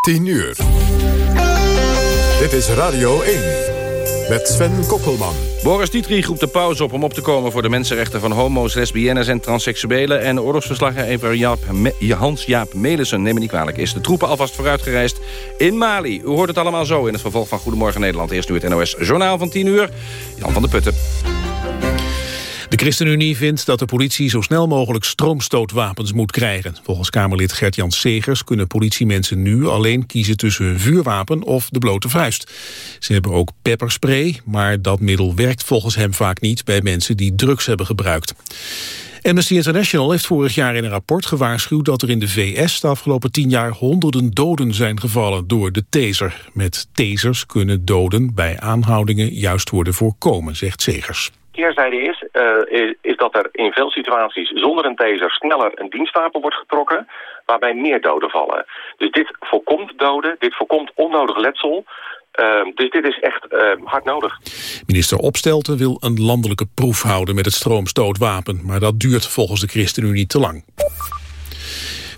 10 uur. Dit is Radio 1 met Sven Kokkelman. Boris Dietrich roept de pauze op om op te komen voor de mensenrechten van homo's, lesbiennes en transseksuelen. En oorlogsverslaggever Hans-Jaap Melissen, neem me niet kwalijk, is de troepen alvast vooruitgereisd in Mali. U hoort het allemaal zo in het vervolg van Goedemorgen Nederland. Eerst nu het NOS Journaal van 10 uur. Jan van der Putten. De ChristenUnie vindt dat de politie zo snel mogelijk stroomstootwapens moet krijgen. Volgens Kamerlid Gert-Jan Segers kunnen politiemensen nu alleen kiezen tussen een vuurwapen of de blote vuist. Ze hebben ook pepperspray, maar dat middel werkt volgens hem vaak niet bij mensen die drugs hebben gebruikt. Amnesty International heeft vorig jaar in een rapport gewaarschuwd dat er in de VS de afgelopen tien jaar honderden doden zijn gevallen door de taser. Met tasers kunnen doden bij aanhoudingen juist worden voorkomen, zegt Segers keerzijde is, uh, is, dat er in veel situaties zonder een taser sneller een dienstwapen wordt getrokken, waarbij meer doden vallen. Dus dit voorkomt doden, dit voorkomt onnodig letsel. Uh, dus dit is echt uh, hard nodig. Minister Opstelten wil een landelijke proef houden met het stroomstootwapen. Maar dat duurt volgens de ChristenUnie te lang.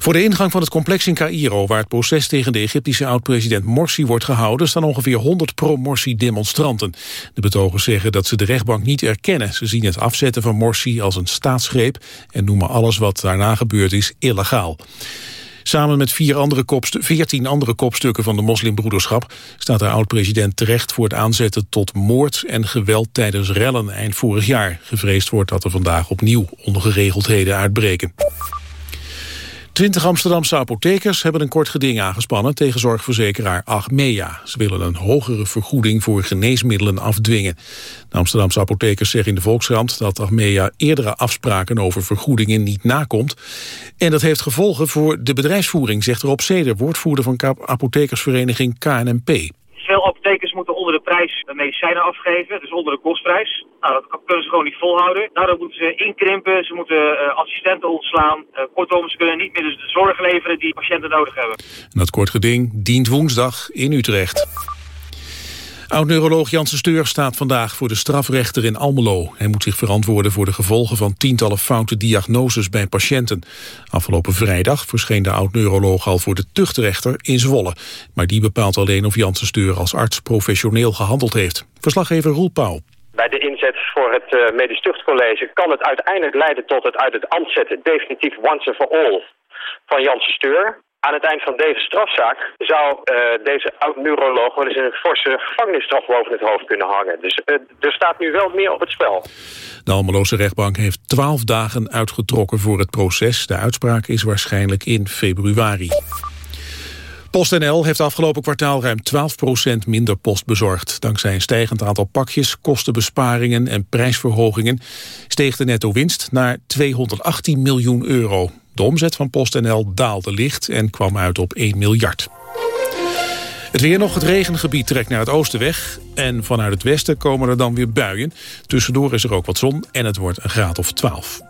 Voor de ingang van het complex in Cairo, waar het proces tegen de Egyptische oud-president Morsi wordt gehouden, staan ongeveer 100 pro-Morsi-demonstranten. De betogers zeggen dat ze de rechtbank niet erkennen. Ze zien het afzetten van Morsi als een staatsgreep en noemen alles wat daarna gebeurd is illegaal. Samen met vier andere kopstu 14 andere kopstukken van de moslimbroederschap... staat de oud-president terecht voor het aanzetten tot moord en geweld tijdens rellen eind vorig jaar. Gevreesd wordt dat er vandaag opnieuw ongeregeldheden uitbreken. Twintig Amsterdamse apothekers hebben een kort geding aangespannen tegen zorgverzekeraar Achmea. Ze willen een hogere vergoeding voor geneesmiddelen afdwingen. De Amsterdamse apothekers zeggen in de Volkskrant dat Achmea eerdere afspraken over vergoedingen niet nakomt. En dat heeft gevolgen voor de bedrijfsvoering, zegt Rob Seder, woordvoerder van apothekersvereniging KNMP. Veel apothekers moeten onder de prijs medicijnen afgeven, dus onder de kostprijs. Nou, dat kunnen ze gewoon niet volhouden. Daardoor moeten ze inkrimpen, ze moeten uh, assistenten ontslaan. Uh, kortom, ze kunnen niet meer de zorg leveren die patiënten nodig hebben. En dat kort geding dient woensdag in Utrecht. Oud-neuroloog Janssen Steur staat vandaag voor de strafrechter in Almelo. Hij moet zich verantwoorden voor de gevolgen van tientallen foute diagnoses bij patiënten. Afgelopen vrijdag verscheen de oud-neuroloog al voor de tuchtrechter in Zwolle. Maar die bepaalt alleen of Janssen Steur als arts professioneel gehandeld heeft. Verslaggever Roel Pauw. Bij de inzet voor het uh, Medisch Tuchtcollege kan het uiteindelijk leiden tot het uit het ambt zetten, definitief once and for all, van Janssen Steur. Aan het eind van deze strafzaak zou uh, deze oud-neuroloog wel eens een forse gevangenisstraf boven het hoofd kunnen hangen. Dus uh, er staat nu wel meer op het spel. De Almeloze rechtbank heeft twaalf dagen uitgetrokken voor het proces. De uitspraak is waarschijnlijk in februari. PostNL heeft afgelopen kwartaal ruim 12% minder post bezorgd. Dankzij een stijgend aantal pakjes, kostenbesparingen en prijsverhogingen... steeg de netto winst naar 218 miljoen euro. De omzet van PostNL daalde licht en kwam uit op 1 miljard. Het weer nog, het regengebied trekt naar het oosten weg... en vanuit het westen komen er dan weer buien. Tussendoor is er ook wat zon en het wordt een graad of 12.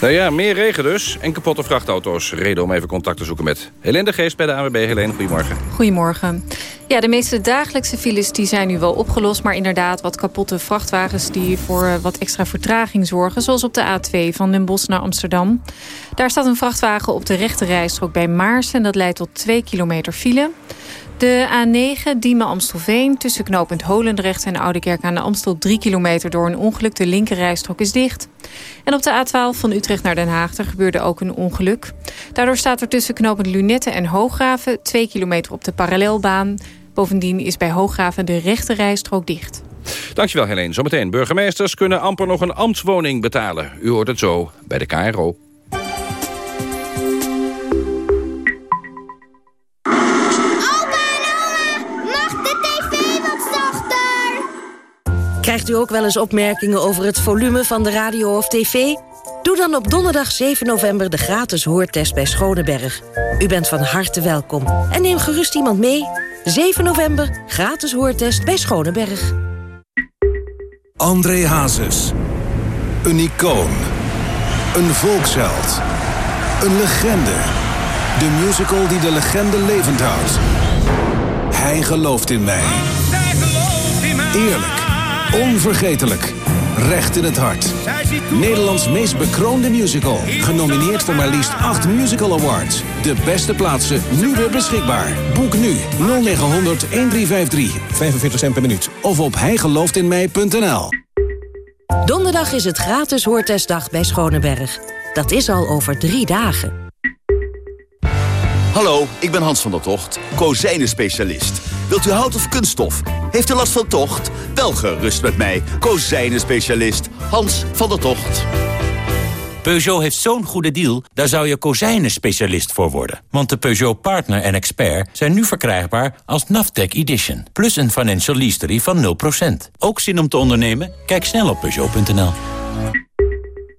Nou ja, meer regen dus. En kapotte vrachtauto's. Reden om even contact te zoeken met Helene de Geest bij de AWB. Helene, goedemorgen. Goedemorgen. Ja, de meeste dagelijkse files die zijn nu wel opgelost... maar inderdaad wat kapotte vrachtwagens die voor eh, wat extra vertraging zorgen... zoals op de A2 van Den Bosch naar Amsterdam. Daar staat een vrachtwagen op de rechte rijstrook bij Maars... en dat leidt tot 2 kilometer file. De A9 Diemen-Amstelveen tussen knooppunt Holendrecht en Oudekerk aan de Amstel 3 kilometer door een ongeluk. De linkerrijstrook is dicht. En op de A12 van Utrecht naar Den Haag er gebeurde ook een ongeluk. Daardoor staat er tussen knooppunt Lunette en Hooggraven 2 kilometer op de parallelbaan. Bovendien is bij Hooggraven de rechterrijstrook dicht. Dankjewel Helene. Zometeen burgemeesters kunnen amper nog een ambtswoning betalen. U hoort het zo bij de KRO. Krijgt u ook wel eens opmerkingen over het volume van de radio of tv? Doe dan op donderdag 7 november de gratis hoortest bij Schoneberg. U bent van harte welkom. En neem gerust iemand mee. 7 november, gratis hoortest bij Schoneberg. André Hazes. Een icoon. Een volksheld. Een legende. De musical die de legende levend houdt. Hij gelooft in mij. Eerlijk Onvergetelijk. Recht in het hart. Nederlands meest bekroonde musical. Genomineerd voor maar liefst 8 musical awards. De beste plaatsen nu weer beschikbaar. Boek nu 0900 1353. 45 cent per minuut. Of op hijgelooftinmij.nl. Donderdag is het gratis hoortestdag bij Schoneberg. Dat is al over drie dagen. Hallo, ik ben Hans van der Tocht, kozijnen-specialist. Wilt u hout of kunststof? Heeft u last van tocht? Wel gerust met mij, kozijnen-specialist Hans van der Tocht. Peugeot heeft zo'n goede deal, daar zou je kozijnen-specialist voor worden. Want de Peugeot Partner en Expert zijn nu verkrijgbaar als Naftec Edition. Plus een financial leasery van 0%. Ook zin om te ondernemen? Kijk snel op Peugeot.nl.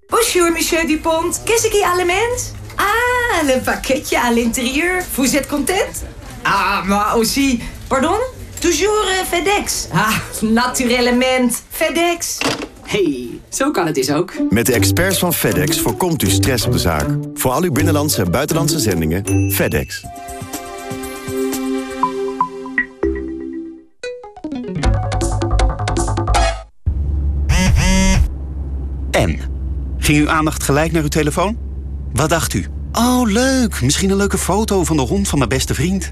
Bonjour, monsieur Dupont. Qu'est-ce qui allemand? Ah, le pakketje à l'intérieur. Vous êtes content? Ah, maar aussi... Pardon? Toujours uh, FedEx. Ah, naturellement. FedEx. hey, zo kan het dus ook. Met de experts van FedEx voorkomt u stress op de zaak. Voor al uw binnenlandse en buitenlandse zendingen, FedEx. En? Ging uw aandacht gelijk naar uw telefoon? Wat dacht u? Oh, leuk. Misschien een leuke foto van de hond van mijn beste vriend.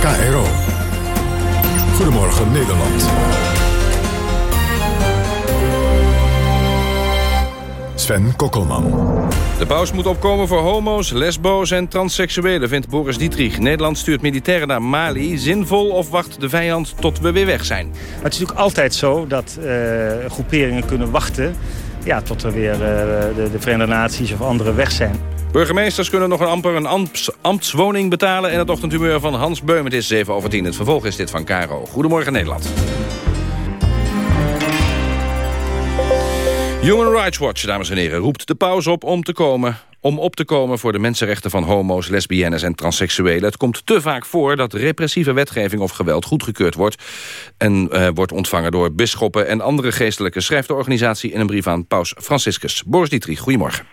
KRO. Goedemorgen Nederland. Sven Kokkelman. De paus moet opkomen voor homo's, lesbo's en transseksuelen, vindt Boris Dietrich. Nederland stuurt militairen naar Mali. Zinvol of wacht de vijand tot we weer weg zijn? Maar het is natuurlijk altijd zo dat uh, groeperingen kunnen wachten... Ja, tot er weer uh, de, de Verenigde Naties of anderen weg zijn. Burgemeesters kunnen nog een amper een ambt, ambtswoning betalen... en het ochtendhumeur van Hans Beum. Het is 7 over 10. Het vervolg is dit van Caro. Goedemorgen Nederland. Human Rights Watch, dames en heren, roept de pauze op om te komen om op te komen voor de mensenrechten van homo's, lesbiennes en transseksuelen. Het komt te vaak voor dat repressieve wetgeving of geweld goedgekeurd wordt... en uh, wordt ontvangen door bisschoppen en andere geestelijke... schrijft de organisatie in een brief aan paus Franciscus. Boris Dietrich, goedemorgen.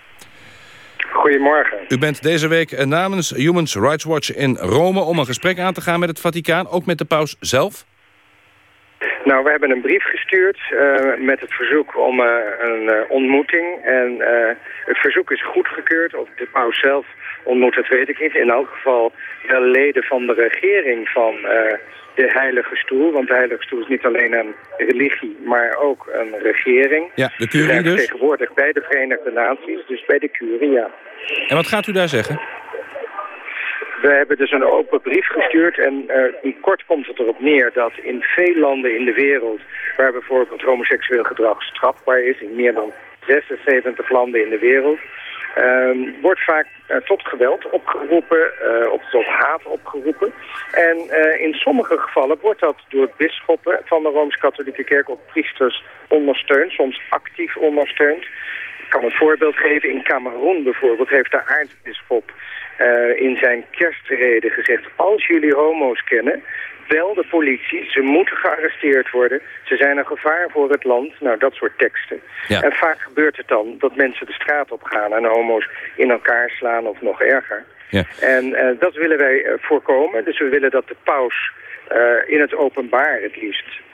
Goedemorgen. U bent deze week namens Human Rights Watch in Rome... om een gesprek aan te gaan met het Vaticaan, ook met de paus zelf? Nou, we hebben een brief gestuurd uh, met het verzoek om uh, een uh, ontmoeting. En het verzoek is goedgekeurd. Of de paus zelf ontmoet, dat weet ik niet. In elk geval de leden van de regering van de Heilige Stoel. Want de Heilige Stoel is niet alleen een religie, maar ook een regering. Ja, de curie dus? Tegenwoordig bij de Verenigde Naties, dus bij de curie, ja. En wat gaat u daar zeggen? We hebben dus een open brief gestuurd en uh, kort komt het erop neer dat in veel landen in de wereld... waar bijvoorbeeld homoseksueel gedrag strafbaar is, in meer dan 76 landen in de wereld... Uh, wordt vaak uh, tot geweld opgeroepen, uh, of tot haat opgeroepen. En in sommige gevallen wordt dat door bisschoppen van de Rooms-Katholieke Kerk of priesters ondersteund, soms actief ondersteund. Ik kan een voorbeeld geven. In Cameroen bijvoorbeeld heeft de aartsbisschop uh, in zijn kerstreden gezegd... als jullie homo's kennen, bel de politie. Ze moeten gearresteerd worden. Ze zijn een gevaar voor het land. Nou, dat soort teksten. Ja. En vaak gebeurt het dan dat mensen de straat op gaan... en homo's in elkaar slaan of nog erger. Ja. En uh, dat willen wij uh, voorkomen. Dus we willen dat de paus in het openbaar het liefst...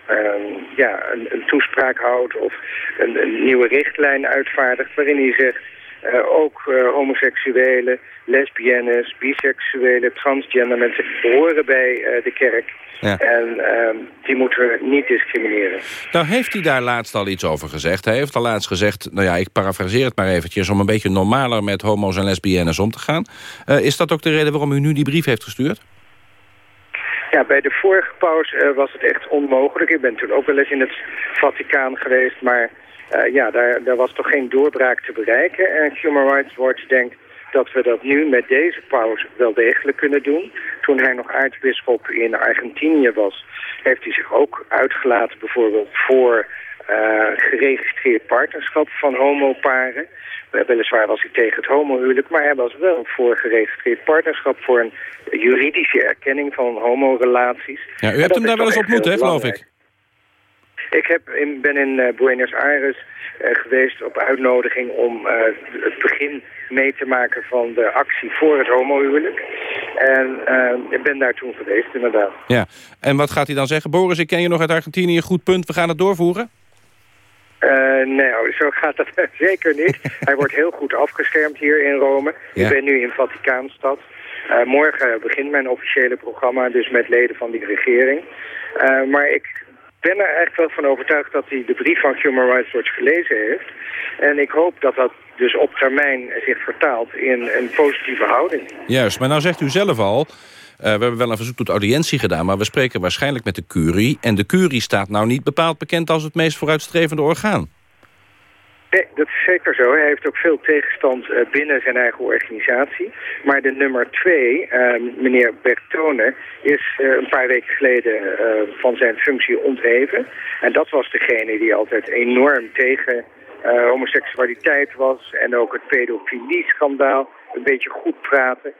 ja, een, een, toespraak houdt of een, een nieuwe richtlijn uitvaardigt... waarin hij zegt uh, ook uh, homoseksuelen, lesbiennes, biseksuelen, transgender mensen horen bij uh, de kerk. Ja. En ehm, die moeten we niet discrimineren. Nou heeft hij daar laatst al iets over gezegd. Hij heeft al laatst gezegd, nou ja, ik parafraseer het maar eventjes... om een beetje normaler met homo's en lesbiennes om te gaan. is dat ook de reden waarom u nu die brief heeft gestuurd? Ja, bij de vorige paus was het echt onmogelijk. Ik ben toen ook wel eens in het Vaticaan geweest, maar uh, ja, daar, daar was toch geen doorbraak te bereiken. En Human Rights Watch denkt dat we dat nu met deze pauze wel degelijk kunnen doen. Toen hij nog aartsbisschop in Argentinië was, heeft hij zich ook uitgelaten bijvoorbeeld voor geregistreerd partnerschap van homoparen. Weliswaar was hij tegen het homohuwelijk, maar hij was wel voor geregistreerd partnerschap... voor een juridische erkenning van homorelaties. Ja, u hebt hem daar wel eens ontmoet, hè, geloof ik? Ik heb in, ben in uh, Buenos Aires uh, geweest op uitnodiging om uh, het begin mee te maken van de actie voor het homohuwelijk. En ik ben daar toen geweest, inderdaad. Ja, en wat gaat hij dan zeggen? Boris, ik ken je nog uit Argentinië, goed punt, we gaan het doorvoeren? Uh, nee, zo gaat dat zeker niet. Hij wordt heel goed afgeschermd hier in Rome. Ja. Ik ben nu in Vaticaanstad. Uh, morgen begint mijn officiële programma, dus met leden van die regering. Uh, maar ik ben er eigenlijk wel van overtuigd dat hij de brief van Human Rights Watch gelezen heeft. En ik hoop dat dat dus op termijn zich vertaalt in een positieve houding. Juist, maar nou zegt u zelf al... Uh, we hebben wel een verzoek tot audiëntie gedaan... maar we spreken waarschijnlijk met de curie. En de curie staat nou niet bepaald bekend als het meest vooruitstrevende orgaan. Nee, dat is zeker zo. Hij heeft ook veel tegenstand uh, binnen zijn eigen organisatie. Maar de nummer twee, uh, meneer Bertone, is een paar weken geleden van zijn functie ontheven. En dat was degene die altijd enorm tegen homoseksualiteit was. En ook het pedofilie-schandaal een beetje goed praten.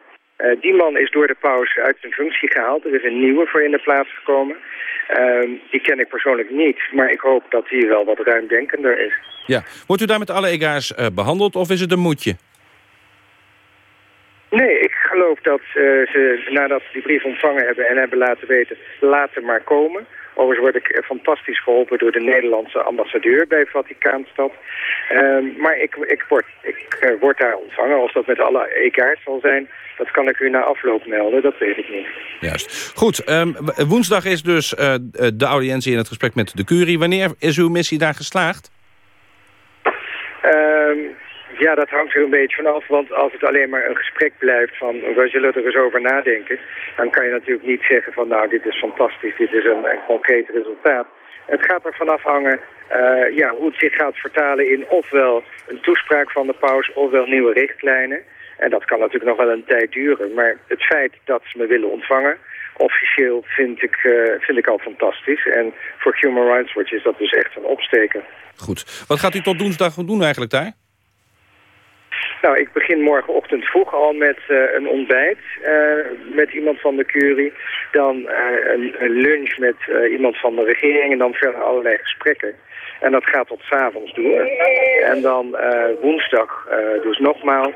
Uh, die man is door de paus uit zijn functie gehaald. Er is een nieuwe voor in de plaats gekomen. Uh, die ken ik persoonlijk niet, maar ik hoop dat hij wel wat ruimdenkender is. Ja. Wordt u daar met alle ega's uh, behandeld of is het een moedje? Nee, ik geloof dat uh, ze nadat ze die brief ontvangen hebben en hebben laten weten, laten maar komen. Overigens word ik fantastisch geholpen door de Nederlandse ambassadeur bij Vaticaanstad. Uh, maar ik, ik, word, ik uh, word daar ontvangen. Als dat met alle ega's zal zijn, dat kan ik u na afloop melden. Dat weet ik niet. Juist. Goed, um, woensdag is dus uh, de audiëntie in het gesprek met de curie. Wanneer is uw missie daar geslaagd? Um, ja, dat hangt er een beetje vanaf, want als het alleen maar een gesprek blijft van we zullen er eens over nadenken, dan kan je natuurlijk niet zeggen van nou dit is fantastisch, dit is een, concreet resultaat. Het gaat er vanaf hangen uh, ja, hoe het zich gaat vertalen in ofwel een toespraak van de paus ofwel nieuwe richtlijnen. En dat kan natuurlijk nog wel een tijd duren, maar het feit dat ze me willen ontvangen, officieel vind ik, uh, vind ik al fantastisch. En voor Human Rights Watch is dat dus echt een opsteken. Goed. Wat gaat u tot woensdag doen eigenlijk daar? Nou, ik begin morgenochtend vroeg al met uh, een ontbijt uh, met iemand van de curie. Dan uh, een, lunch met iemand van de regering en dan verder allerlei gesprekken. En dat gaat tot s'avonds door. En dan woensdag dus nogmaals.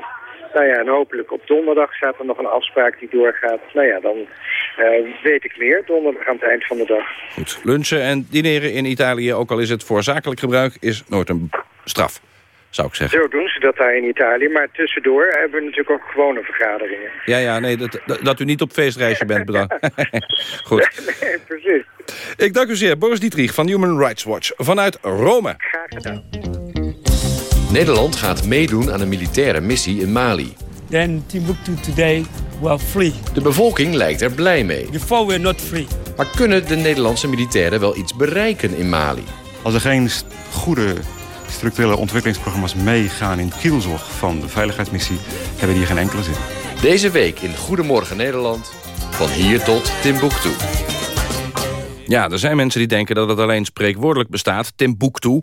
Nou ja, en hopelijk op donderdag staat er nog een afspraak die doorgaat. Nou ja, dan weet ik meer donderdag aan het eind van de dag. Goed, lunchen en dineren in Italië, ook al is het voor zakelijk gebruik, is nooit een straf zou ik zeggen. Zo doen ze dat daar in Italië. Maar tussendoor hebben we natuurlijk ook gewone vergaderingen. Ja, ja, nee, dat, dat u niet op feestreisje bent, bedankt. Goed. Nee, precies. Ik dank u zeer, Boris Dietrich van Human Rights Watch vanuit Rome. Graag gedaan. Nederland gaat meedoen aan een militaire missie in Mali. Then Timbuktu today were free. De bevolking lijkt er blij mee. Before we're not free. Maar kunnen de Nederlandse militairen wel iets bereiken in Mali? Als er geen goede structurele ontwikkelingsprogramma's meegaan in het kielzog van de veiligheidsmissie, hebben die geen enkele zin. Deze week in Goedemorgen Nederland, van hier tot Timbuktu. Ja, er zijn mensen die denken dat het alleen spreekwoordelijk bestaat, Timbuktu,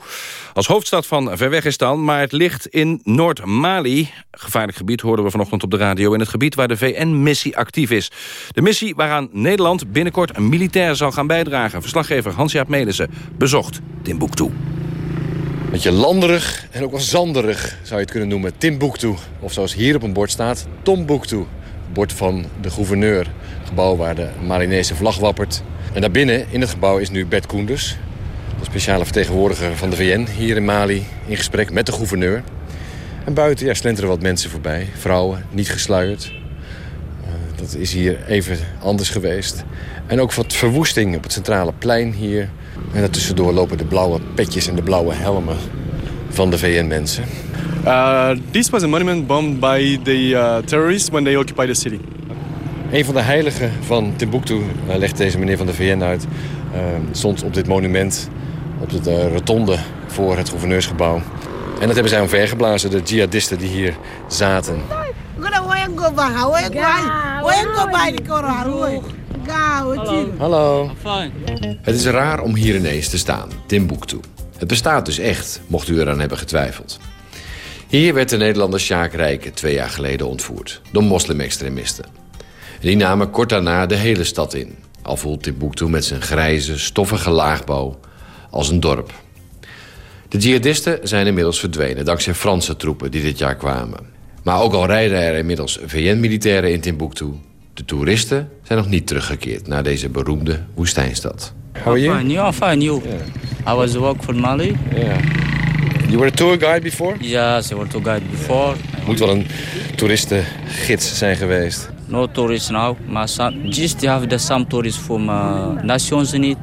als hoofdstad van Verwegistan, maar het ligt in Noord-Mali. Gevaarlijk gebied hoorden we vanochtend op de radio, in het gebied waar de VN-missie actief is. De missie waaraan Nederland binnenkort een militair zal gaan bijdragen. Verslaggever Hans-Jaap Melissen bezocht Timbuktu. Beetje landerig en ook wel zanderig zou je het kunnen noemen. Timbuktu, of zoals hier op een bord staat, Tombuktu. Bord van de gouverneur, gebouw waar de Malinese vlag wappert. En daarbinnen, in het gebouw, is nu Bert Koenders... de speciale vertegenwoordiger van de VN hier in Mali... in gesprek met de gouverneur. En buiten ja, slenteren wat mensen voorbij. Vrouwen, niet gesluierd. Uh, dat is hier even anders geweest. En ook wat verwoesting op het centrale plein hier... En daartussendoor lopen de blauwe petjes en de blauwe helmen van de VN-mensen. Uh, this was a monument bombed by the uh, terrorists when they occupied the city. Een van de heiligen van Timbuktu, uh, legt deze meneer van de VN uit, uh, stond op dit monument, op de rotonde voor het gouverneursgebouw. En dat hebben zij omvergeblazen, de jihadisten die hier zaten. Hallo. I'm fine. Het is raar om hier ineens te staan, Timbuktu. Het bestaat dus echt, mocht u eraan hebben getwijfeld. Hier werd de Nederlander Sjaak Rijken twee jaar geleden ontvoerd... door moslimextremisten. Die namen kort daarna de hele stad in. Al voelt Timbuktu met zijn grijze, stoffige laagbouw als een dorp. De jihadisten zijn inmiddels verdwenen... dankzij Franse troepen die dit jaar kwamen. Maar ook al rijden er inmiddels VN-militairen in Timbuktu... de toeristen zijn nog niet teruggekeerd naar deze beroemde woestijnstad. How are you? Fine, you are fine. You? I was work for Mali. Yeah. You were a tour guide before? Yes, I was a tour guide before. Moet wel een toeristengids zijn geweest. No tourists now. Maar just have the some tourists from uh, Nations Unite.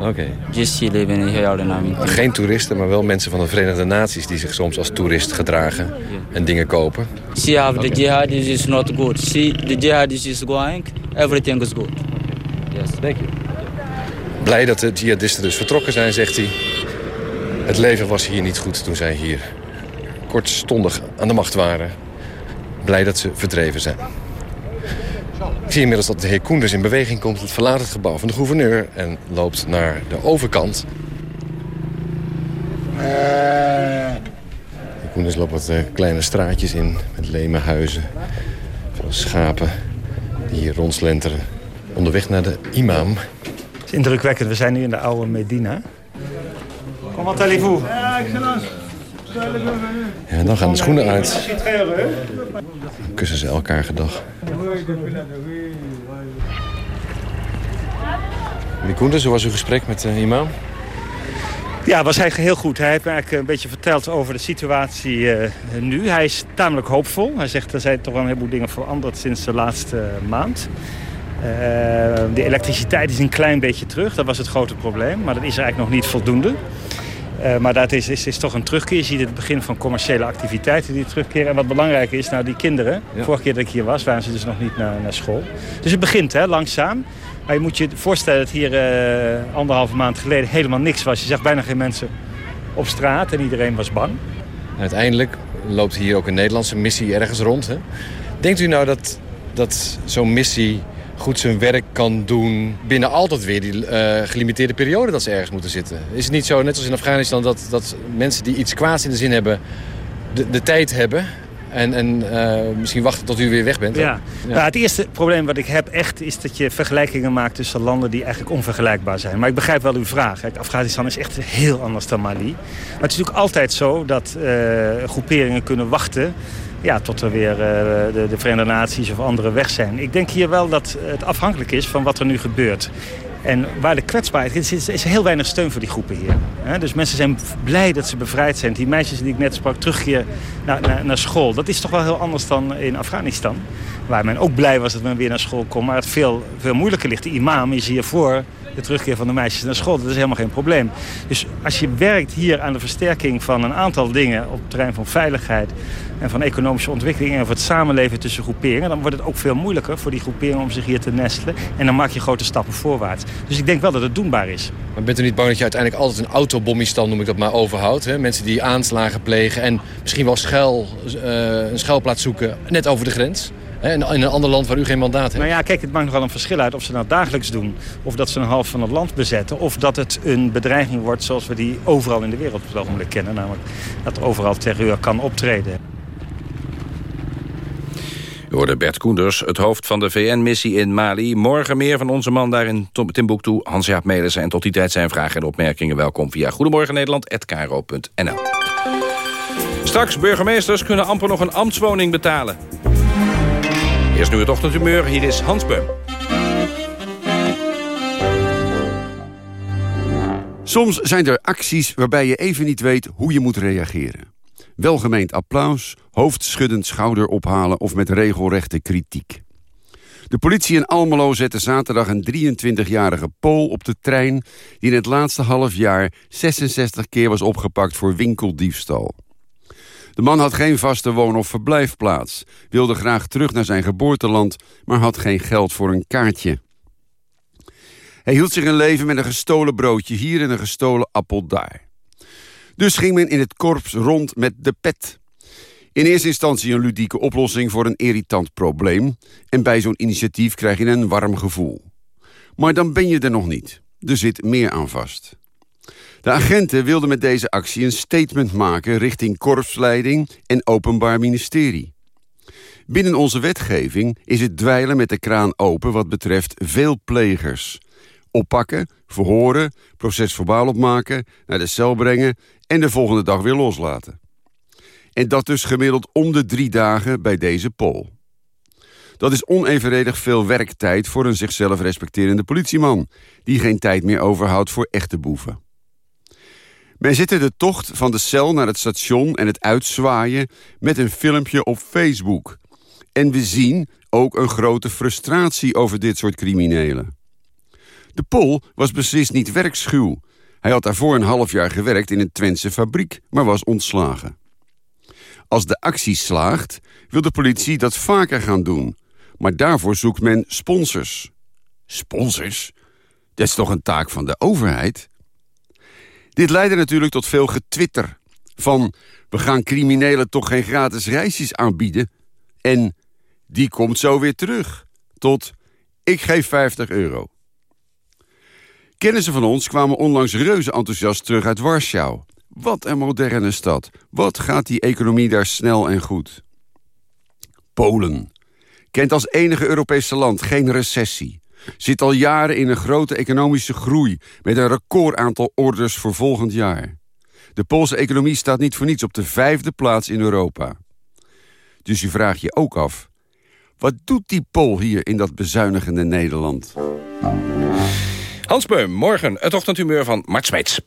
Oké. Just. Geen toeristen, maar wel mensen van de Verenigde Naties... die zich soms als toerist gedragen en dingen kopen. See, have the jihadis is not good. See, the jihadis is going, everything is good. Yes, thank you. Blij dat de jihadisten dus vertrokken zijn, zegt hij. Het leven was hier niet goed toen zij hier kortstondig aan de macht waren. Blij dat ze verdreven zijn. Ik zie inmiddels dat de heer Koenders in beweging komt. Het verlaat het gebouw van de gouverneur en loopt naar de overkant. De Koenders loopt wat eh, kleine straatjes in met leme huizen. Veel schapen die hier rondzlenteren. Onderweg naar de imam. Het is indrukwekkend. We zijn nu in de oude Medina. Comment allez-vous? Ja, dan gaan de schoenen uit. Dan kussen ze elkaar gedag. Meneer hoe was uw gesprek met de imam? Ja, was hij heel goed. Hij heeft me eigenlijk een beetje verteld over de situatie eh, nu. Hij is tamelijk hoopvol. Hij zegt er zijn toch wel een heleboel dingen veranderd sinds de laatste maand. Uh, de elektriciteit is een klein beetje terug. Dat was het grote probleem. Maar dat is er eigenlijk nog niet voldoende. Uh, maar dat is, is, is toch een terugkeer. Je ziet het begin van commerciële activiteiten die terugkeren. En wat belangrijk is, nou die kinderen... Ja. Vorige keer dat ik hier was, waren ze dus nog niet naar, naar school. Dus het begint hè, langzaam. Maar je moet je voorstellen dat hier uh, anderhalve maand geleden helemaal niks was. Je zag bijna geen mensen op straat en iedereen was bang. Uiteindelijk loopt hier ook een Nederlandse missie ergens rond. Hè? Denkt u nou dat, dat zo'n missie goed zijn werk kan doen... binnen altijd weer die uh, gelimiteerde periode dat ze ergens moeten zitten? Is het niet zo, net als in Afghanistan, dat, dat mensen die iets kwaads in de zin hebben... de, de tijd hebben en, en uh, misschien wachten tot u weer weg bent. Ja. ja. Nou, het eerste probleem wat ik heb echt is dat je vergelijkingen maakt tussen landen die eigenlijk onvergelijkbaar zijn. Maar ik begrijp wel uw vraag. Kijk, Afghanistan is echt heel anders dan Mali. Maar het is natuurlijk altijd zo dat uh, groeperingen kunnen wachten ja, tot er weer uh, de, de Verenigde Naties of anderen weg zijn. Ik denk hier wel dat het afhankelijk is van wat er nu gebeurt. En waar de kwetsbaarheid is, is, is heel weinig steun voor die groepen hier. Dus mensen zijn blij dat ze bevrijd zijn. Die meisjes die ik net sprak, terugkeer naar, naar, naar, school. Dat is toch wel heel anders dan in Afghanistan. Waar men ook blij was dat men weer naar school kon. Maar het veel, veel moeilijker ligt. De imam is hier voor de terugkeer van de meisjes naar school. Dat is helemaal geen probleem. Dus als je werkt hier aan de versterking van een aantal dingen... op het terrein van veiligheid en van economische ontwikkeling... en voor het samenleven tussen groeperingen... dan wordt het ook veel moeilijker voor die groeperingen om zich hier te nestelen. En dan maak je grote stappen voorwaarts. Dus ik denk wel dat het doenbaar is. Maar bent u niet bang dat je uiteindelijk altijd een autobommistan, noem ik dat maar, overhoudt? Hè? Mensen die aanslagen plegen en misschien wel schuil, uh, een schuilplaats zoeken net over de grens? In een ander land waar u geen mandaat heeft. Nou ja, kijk, het maakt nogal een verschil uit of ze dat dagelijks doen. Of dat ze een half van het land bezetten. Of dat het een bedreiging wordt zoals we die overal in de wereld op het ogenblik kennen. Namelijk dat er overal terreur kan optreden. U hoorde Bert Koenders, het hoofd van de VN-missie in Mali. Morgen meer van onze man daar in Timbuktu, Hans-Jaap Melissen. En tot die tijd zijn vragen en opmerkingen welkom via Goedemorgen Nederland@kro.nl. Straks burgemeesters kunnen amper nog een ambtswoning betalen. Eerst nu het ochtendhumeur, hier is Hans Beum. Soms zijn er acties waarbij je even niet weet hoe je moet reageren. Welgemeend applaus, hoofdschuddend schouder ophalen of met regelrechte kritiek. De politie in Almelo zette zaterdag een 23-jarige Pool op de trein... die in het laatste half jaar 66 keer was opgepakt voor winkeldiefstal. De man had geen vaste woon- of verblijfplaats, wilde graag terug naar zijn geboorteland... maar had geen geld voor een kaartje. Hij hield zich een leven met een gestolen broodje hier en een gestolen appel daar. Dus ging men in het korps rond met de pet. In eerste instantie een ludieke oplossing voor een irritant probleem... en bij zo'n initiatief krijg je een warm gevoel. Maar dan ben je er nog niet. Er zit meer aan vast. De agenten wilden met deze actie een statement maken... richting korpsleiding en openbaar ministerie. Binnen onze wetgeving is het dweilen met de kraan open... wat betreft veel plegers. Oppakken, verhoren, procesverbaal opmaken... naar de cel brengen en de volgende dag weer loslaten. En dat dus gemiddeld om de drie dagen bij deze Pool. Dat is onevenredig veel werktijd voor een zichzelf respecterende politieman... die geen tijd meer overhoudt voor echte boeven. Men zette de tocht van de cel naar het station en het uitzwaaien... met een filmpje op Facebook. En we zien ook een grote frustratie over dit soort criminelen. De Pol was beslist niet werkschuw. Hij had daarvoor een half jaar gewerkt in een Twentse fabriek... maar was ontslagen. Als de actie slaagt, wil de politie dat vaker gaan doen... Maar daarvoor zoekt men sponsors. Sponsors? Dat is toch een taak van de overheid? Dit leidde natuurlijk tot veel getwitter. Van, we gaan criminelen toch geen gratis reisjes aanbieden? En, die komt zo weer terug. Tot, ik geef 50 euro. Kennissen van ons kwamen onlangs reuze enthousiast terug uit Warschau. Wat een moderne stad. Wat gaat die economie daar snel en goed. Polen kent als enige Europese land geen recessie. Zit al jaren in een grote economische groei... met een recordaantal orders voor volgend jaar. De Poolse economie staat niet voor niets op de vijfde plaats in Europa. Dus je vraagt je ook af... wat doet die Pool hier in dat bezuinigende Nederland? Hans Beum, morgen het ochtendhumeur van Mart Smeets.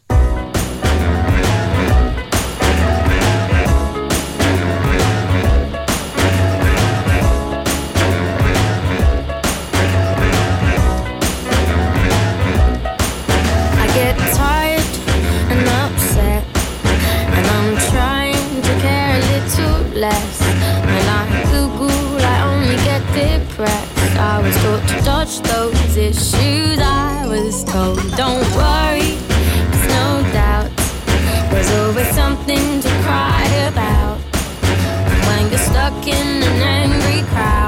Less. When I Google, I only get depressed. I was taught to dodge those issues. I was told, don't worry, there's no doubt. There's always something to cry about. When you're stuck in an angry crowd,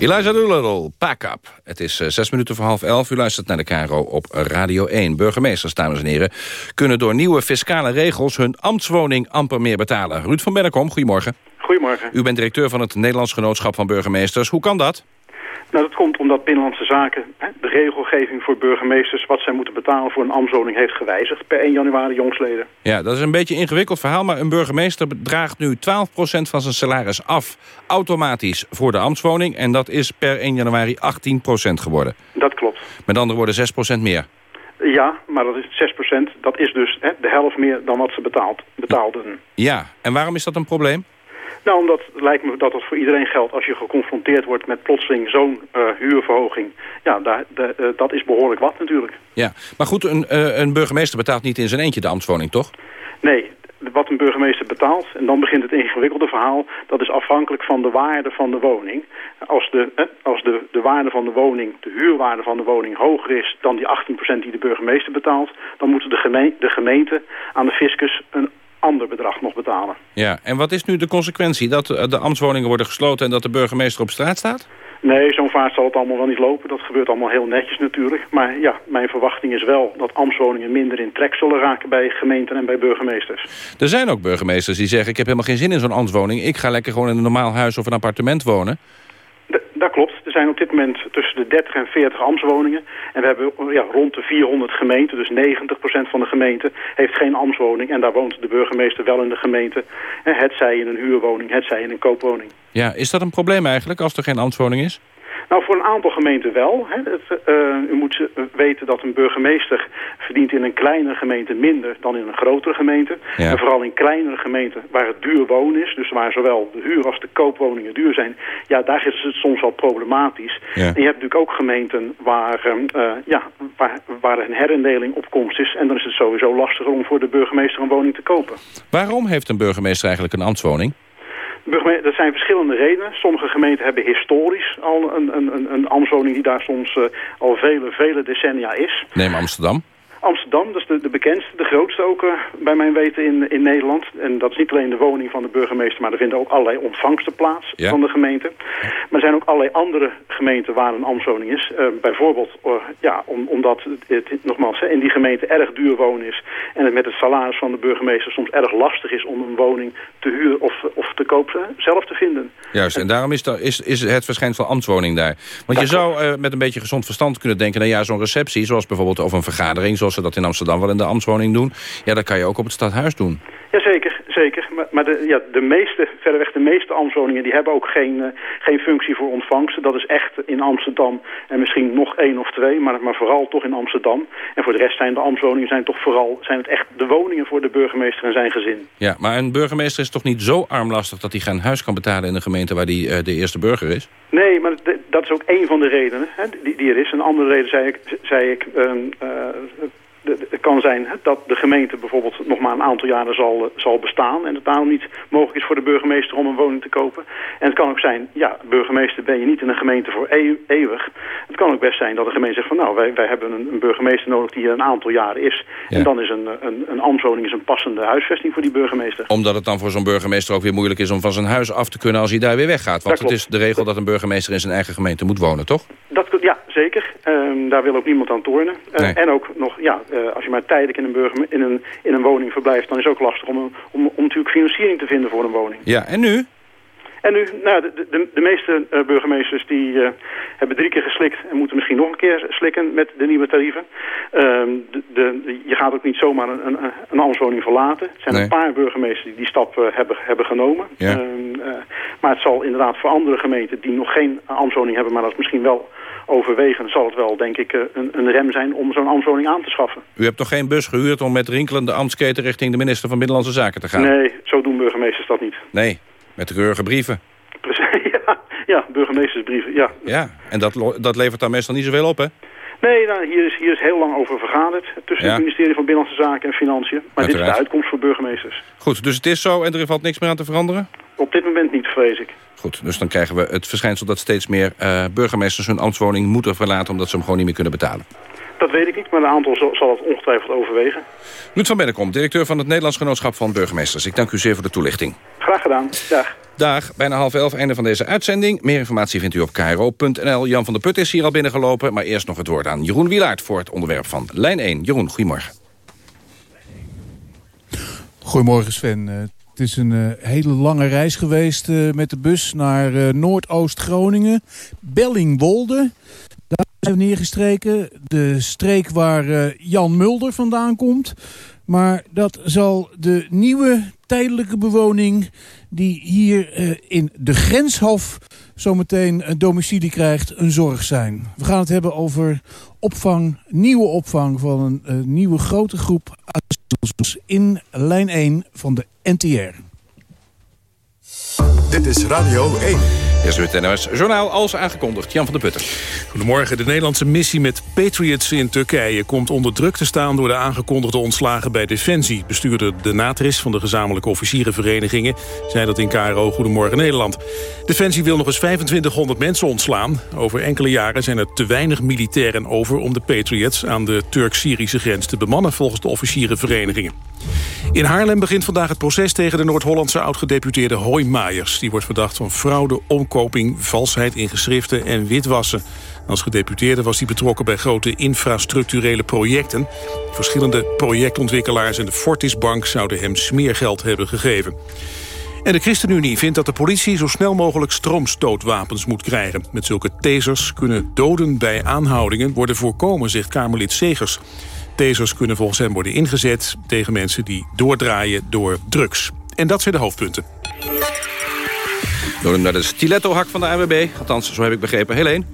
Eliza Doolittle, pack up. Het is uh, zes minuten voor half elf. U luistert naar de KRO op Radio 1. Burgemeesters, dames en heren, kunnen door nieuwe fiscale regels... hun ambtswoning amper meer betalen. Ruud van Bennekom, goedemorgen. Goedemorgen. U bent directeur van het Nederlands Genootschap van Burgemeesters. Hoe kan dat? Nou, dat komt omdat Binnenlandse Zaken hè, de regelgeving voor burgemeesters... wat zij moeten betalen voor een ambtswoning heeft gewijzigd... per 1 januari jongsleden. Ja, dat is een beetje een ingewikkeld verhaal... maar een burgemeester draagt nu 12% van zijn salaris af... automatisch voor de ambtswoning... en dat is per 1 januari 18% geworden. Dat klopt. Met andere woorden 6% meer. Ja, maar dat is 6%. Dat is dus hè, de helft meer dan wat ze betaald, betaalden. Ja, en waarom is dat een probleem? Nou, omdat lijkt me dat dat voor iedereen geldt. Als je geconfronteerd wordt met plotseling zo'n uh, huurverhoging. Ja, daar, de, uh, dat is behoorlijk wat natuurlijk. Ja, maar goed, een, uh, een burgemeester betaalt niet in zijn eentje de ambtswoning, toch? Nee, wat een burgemeester betaalt, en dan begint het ingewikkelde verhaal... dat is afhankelijk van de waarde van de woning. Als de, eh, als de, de waarde van de woning, de huurwaarde van de woning... hoger is dan die 18% die de burgemeester betaalt... dan moeten de, geme de gemeente aan de fiscus een ander bedrag nog betalen. Ja, en wat is nu de consequentie? Dat de ambtswoningen worden gesloten en dat de burgemeester op straat staat? Nee, zo'n vaart zal het allemaal wel niet lopen. Dat gebeurt allemaal heel netjes natuurlijk. Maar ja, mijn verwachting is wel dat ambtswoningen minder in trek zullen raken bij gemeenten en bij burgemeesters. Er zijn ook burgemeesters die zeggen, ik heb helemaal geen zin in zo'n ambtswoning. Ik ga lekker gewoon in een normaal huis of een appartement wonen. Dat klopt. Er zijn op dit moment tussen de 30 en 40 ambtswoningen. En we hebben ja, rond de 400 gemeenten, dus 90% van de gemeente heeft geen ambtswoning. En daar woont de burgemeester wel in de gemeente. En het zij in een huurwoning, het zij in een koopwoning. Ja, is dat een probleem eigenlijk als er geen ambtswoning is? Nou, voor een aantal gemeenten wel. Hè. Het, uh, u moet weten dat een burgemeester verdient in een kleinere gemeente minder dan in een grotere gemeente. Ja. En vooral in kleinere gemeenten waar het duur wonen is, dus waar zowel de huur als de koopwoningen duur zijn, ja, daar is het soms wel problematisch. Ja. En je hebt natuurlijk ook gemeenten waar, uh, ja, waar, waar een herindeling op komst is. En dan is het sowieso lastiger om voor de burgemeester een woning te kopen. Waarom heeft een burgemeester eigenlijk een ambtswoning? Er zijn verschillende redenen. Sommige gemeenten hebben historisch al een, een, een ambtswoning die daar soms uh, al vele, vele decennia is. Neem Amsterdam. Amsterdam, dat is de, de bekendste, de grootste ook uh, bij mijn weten in, in Nederland. En dat is niet alleen de woning van de burgemeester, maar er vinden ook allerlei ontvangsten plaats Ja. van de gemeente. Maar er zijn ook allerlei andere gemeenten waar een ambtswoning is. Uh, bijvoorbeeld, uh, ja, om, omdat het, het, nogmaals in die gemeente erg duur wonen is. En het met het salaris van de burgemeester soms erg lastig is om een woning te huren of, of te koop zelf te vinden. Juist, en daarom is, daar, is, is het verschijnsel ambtswoning daar. Want je zou met een beetje gezond verstand kunnen denken... nou ja, zo'n receptie, zoals bijvoorbeeld of een vergadering... zoals ze dat in Amsterdam wel in de ambtswoning doen... ja, dat kan je ook op het stadhuis doen. Jazeker, zeker. Maar, maar de, ja, de meeste, verreweg de meeste ambtswoningen... die hebben ook geen, uh, geen functie voor ontvangsten. Dat is echt in Amsterdam en misschien nog één of twee... Maar, maar vooral toch in Amsterdam. En voor de rest zijn de ambtswoningen zijn toch vooral... zijn het echt de woningen voor de burgemeester en zijn gezin. Ja, maar een burgemeester is toch niet zo armlastig... dat hij geen huis kan betalen in de gemeente waar hij uh, de eerste burger is? Nee, maar dat is ook één van de redenen hè, die, die, er is. Een andere reden zei ik... Zei ik uh, het kan zijn dat de gemeente bijvoorbeeld nog maar een aantal jaren zal, zal bestaan... en het daarom niet mogelijk is voor de burgemeester om een woning te kopen. En het kan ook zijn, ja, burgemeester ben je niet in een gemeente voor eeuwig. Het kan ook best zijn dat de gemeente zegt van... nou, wij, wij hebben een, een burgemeester nodig die een aantal jaren is. Ja. En dan is een, een, een ambtswoning is een passende huisvesting voor die burgemeester. Omdat het dan voor zo'n burgemeester ook weer moeilijk is om van zijn huis af te kunnen... als hij daar weer weggaat. Want het is de regel dat een burgemeester in zijn eigen gemeente moet wonen, toch? Dat, ja, zeker. Um, daar wil ook niemand aan tornen. Uh, nee. En ook nog, ja, uh, als je maar tijdelijk in een, burger, in, een, in een woning verblijft... dan is het ook lastig om, om, om natuurlijk financiering te vinden voor een woning. Ja, en nu? En nu, nou, de, de, de meeste uh, burgemeesters die uh, hebben drie keer geslikt en moeten misschien nog een keer slikken met de nieuwe tarieven. Um, de, de, je gaat ook niet zomaar een, een, een ambtswoning verlaten. Het zijn Nee. een paar burgemeesters die die stap hebben, hebben genomen. Ja. Um, maar het zal inderdaad voor andere gemeenten die nog geen ambtswoning hebben, maar dat is misschien wel overwegen, zal het wel, denk ik, eh, een, een rem zijn om zo'n ambtswoning aan te schaffen. U hebt toch geen bus gehuurd om met rinkelende ambtsketen... richting de minister van Binnenlandse Zaken te gaan? Nee, zo doen burgemeesters dat niet. Nee, met keurige brieven. Precies, ja, ja, burgemeestersbrieven, ja. Ja, en dat, dat levert dan meestal niet zoveel op, hè? Nee, nou, hier, is, hier is heel lang over vergaderd tussen Ja. het ministerie van Binnenlandse Zaken en Financiën. Maar dit is de uitkomst voor burgemeesters. Goed, dus het is zo en er valt niks meer aan te veranderen? Op dit moment niet, vrees ik. Goed, dus dan krijgen we het verschijnsel dat steeds meer uh, burgemeesters hun ambtswoning moeten verlaten... omdat ze hem gewoon niet meer kunnen betalen. Dat weet ik niet, maar een aantal zal, zal het ongetwijfeld overwegen. Ruud van Bennekom, directeur van het Nederlands Genootschap van Burgemeesters. Ik dank u zeer voor de toelichting. Graag gedaan. Dag. Dag, bijna half elf, einde van deze uitzending. Meer informatie vindt u op kro.nl. Jan van der Put is hier al binnengelopen. Maar eerst nog het woord aan Jeroen Wielaert voor het onderwerp van Lijn 1. Jeroen, goedemorgen. Goedemorgen Sven. Eh, het is een uh, hele lange reis geweest uh, met de bus naar uh, Noordoost-Groningen. Bellingwolde. Zijn neergestreken. De streek waar Jan Mulder vandaan komt. Maar dat zal de nieuwe tijdelijke bewoning die hier in de Grenshof zometeen een domicilie krijgt, een zorg zijn. We gaan het hebben over opvang, nieuwe opvang van een nieuwe grote groep asielzoekers in lijn 1 van de NTR. Dit is Radio 1. Eerst het NOS Journaal als aangekondigd. Jan van der Putten. Goedemorgen. De Nederlandse missie met Patriots in Turkije... komt onder druk te staan door de aangekondigde ontslagen bij Defensie. Bestuurder De Natris van de gezamenlijke officierenverenigingen... zei dat in KRO Goedemorgen Nederland. Defensie wil nog eens 2500 mensen ontslaan. Over enkele jaren zijn er te weinig militairen over... om de Patriots aan de Turk-Syrische grens te bemannen... volgens de officierenverenigingen. In Haarlem begint vandaag het proces tegen de Noord-Hollandse oud-gedeputeerde Hoy Die wordt verdacht van fraude, omkoping, valsheid in geschriften en witwassen. Als gedeputeerde was hij betrokken bij grote infrastructurele projecten. Verschillende projectontwikkelaars en de Fortisbank zouden hem smeergeld hebben gegeven. En de ChristenUnie vindt dat de politie zo snel mogelijk stroomstootwapens moet krijgen. Met zulke tasers kunnen doden bij aanhoudingen worden voorkomen, zegt Kamerlid Segers. Tasers kunnen volgens hem worden ingezet tegen mensen die doordraaien door drugs. En dat zijn de hoofdpunten. Door naar de stiletto-hak van de AWB. Althans, zo heb ik begrepen. Helene?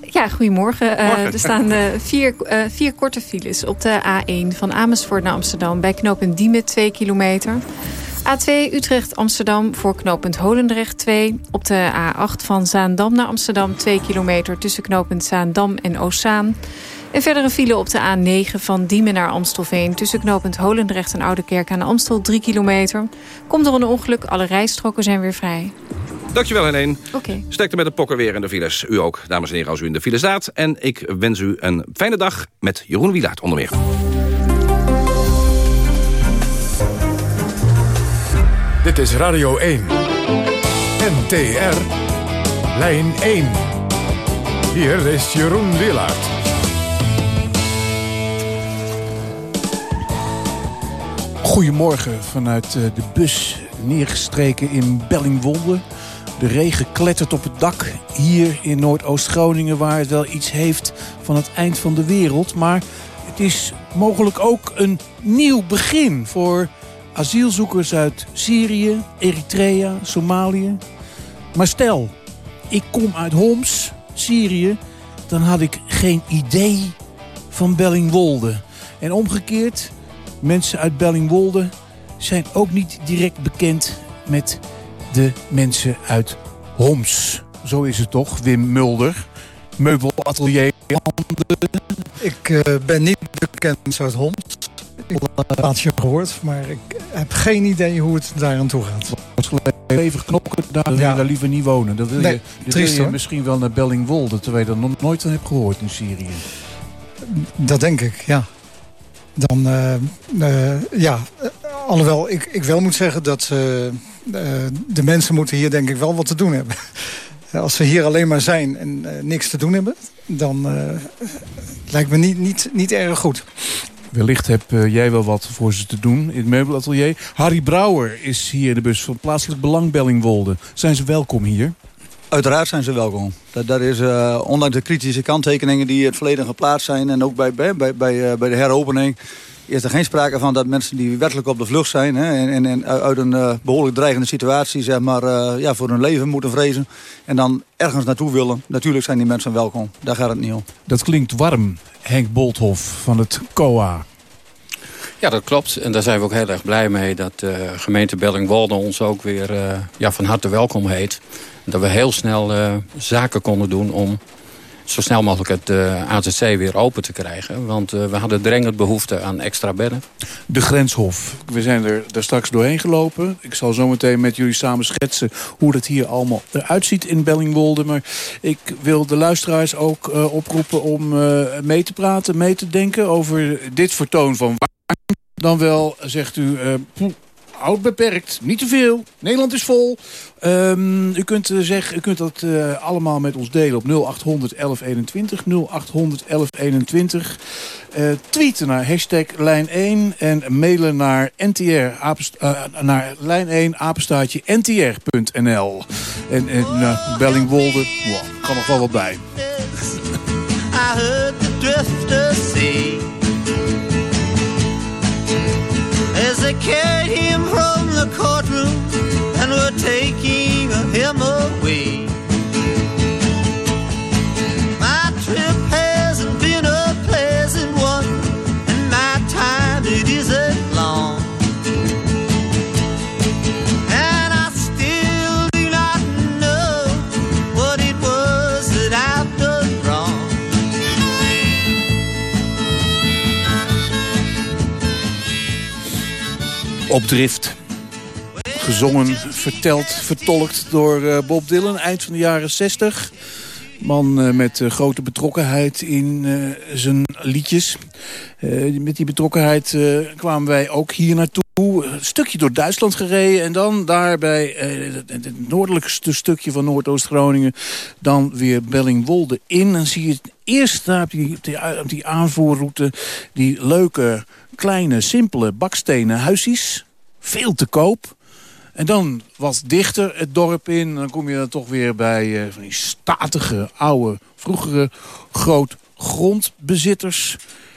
Ja, goedemorgen. Uh, er staan uh, vier, uh, vier korte files op de A1 van Amersfoort naar Amsterdam... bij knooppunt Diemen 2 kilometer. A2 Utrecht-Amsterdam voor knooppunt Holendrecht 2. Op de A8 van Zaandam naar Amsterdam 2 kilometer... tussen knooppunt Zaandam en Oostzaan. En verder een file op de A9 van Diemen naar Amstelveen... tussen knooppunt Holendrecht en Oudekerk aan de Amstel 3 kilometer. Komt door een ongeluk, alle rijstroken zijn weer vrij. Dankjewel, Helene. Oké. Okay. Sterkte met het pokken weer in de files. U ook, dames en heren, als u in de file staat. En ik wens u een fijne dag met Jeroen Wielaert onder meer. Dit is Radio 1. NTR. Lijn 1. Hier is Jeroen Wielaert. Goedemorgen vanuit de bus neergestreken in Bellingwolde. De regen klettert op het dak hier in Noordoost-Groningen... waar het wel iets heeft van het eind van de wereld. Maar het is mogelijk ook een nieuw begin voor asielzoekers uit Syrië, Eritrea, Somalië. Maar stel, ik kom uit Homs, Syrië... dan had ik geen idee van Bellingwolde. En omgekeerd, mensen uit Bellingwolde zijn ook niet direct bekend met de mensen uit Homs. Zo is het toch, Wim Mulder, meubelatelier. Ik uh, ben niet bekend uit Homs. Ik heb een plaatje gehoord, maar ik heb geen idee hoe het daar aan toe gaat. Even knokken, daar wil je daar liever niet wonen. Dan wil Nee, je, triest, wil je misschien wel naar Bellingwolde, terwijl je dat nog nooit van hebt gehoord in Syrië. Dat denk ik, ja. Dan, eh, eh, ja, eh, alhoewel ik, ik wel moet zeggen dat eh, eh, de mensen moeten hier denk ik wel wat te doen hebben. Als ze hier alleen maar zijn en eh, niks te doen hebben, dan eh, lijkt me niet, niet, niet erg goed. Wellicht heb eh, jij wel wat voor ze te doen in het meubelatelier. Harry Brouwer is hier in de bus van plaatselijk belang Bellingwolde. Zijn ze welkom hier? Uiteraard zijn ze welkom. Dat, dat is, eh, ondanks de kritische kanttekeningen die in het verleden geplaatst zijn... en ook bij, bij, bij, bij, eh, bij de heropening... is er geen sprake van dat mensen die werkelijk op de vlucht zijn... Hè, en, en, en uit een eh, behoorlijk dreigende situatie zeg maar, eh, ja, voor hun leven moeten vrezen... en dan ergens naartoe willen. Natuurlijk zijn die mensen welkom. Daar gaat het niet om. Dat klinkt warm, Henk Bolthof van het COA. Ja, dat klopt. En daar zijn we ook heel erg blij mee dat de gemeente Bellingwolde ons ook weer eh, ja, van harte welkom heet. Dat we heel snel eh, zaken konden doen om zo snel mogelijk het uh, AZC weer open te krijgen. Want uh, we hadden dringend behoefte aan extra bedden. De Grenshof. We zijn er daar straks doorheen gelopen. Ik zal zo meteen met jullie samen schetsen hoe dat hier allemaal eruit ziet in Bellingwolde. Maar ik wil de luisteraars ook uh, oproepen om mee te praten, mee te denken over dit vertoon van dan wel zegt u, houd beperkt, niet te veel. Nederland is vol. Um, u, kunt, uh, zeg, u kunt dat uh, allemaal met ons delen op 0800 1121. 0800 1121. Uh, tweeten naar hashtag lijn 1 en mailen naar ntr naar lijn 1 apenstaatje ntr.nl. En, en uh, Bellingwolde, wow, kan nog wel wat bij. I carried him from the courtroom and were taking him away. Op drift. Gezongen, verteld, vertolkt door uh, Bob Dylan, eind van de jaren 60. Man uh, met uh, grote betrokkenheid in zijn liedjes. met die betrokkenheid kwamen wij ook hier naartoe. Een stukje door Duitsland gereden en dan daar bij het, het noordelijkste stukje van Noordoost-Groningen... dan weer Bellingwolde in. En zie je eerst daar op die, op die aanvoerroute die leuke, kleine, simpele bakstenen huisjes. Veel te koop. En dan wat dichter het dorp in. Dan kom je dan toch weer bij uh, van die statige, oude, vroegere grootgrondbezitters.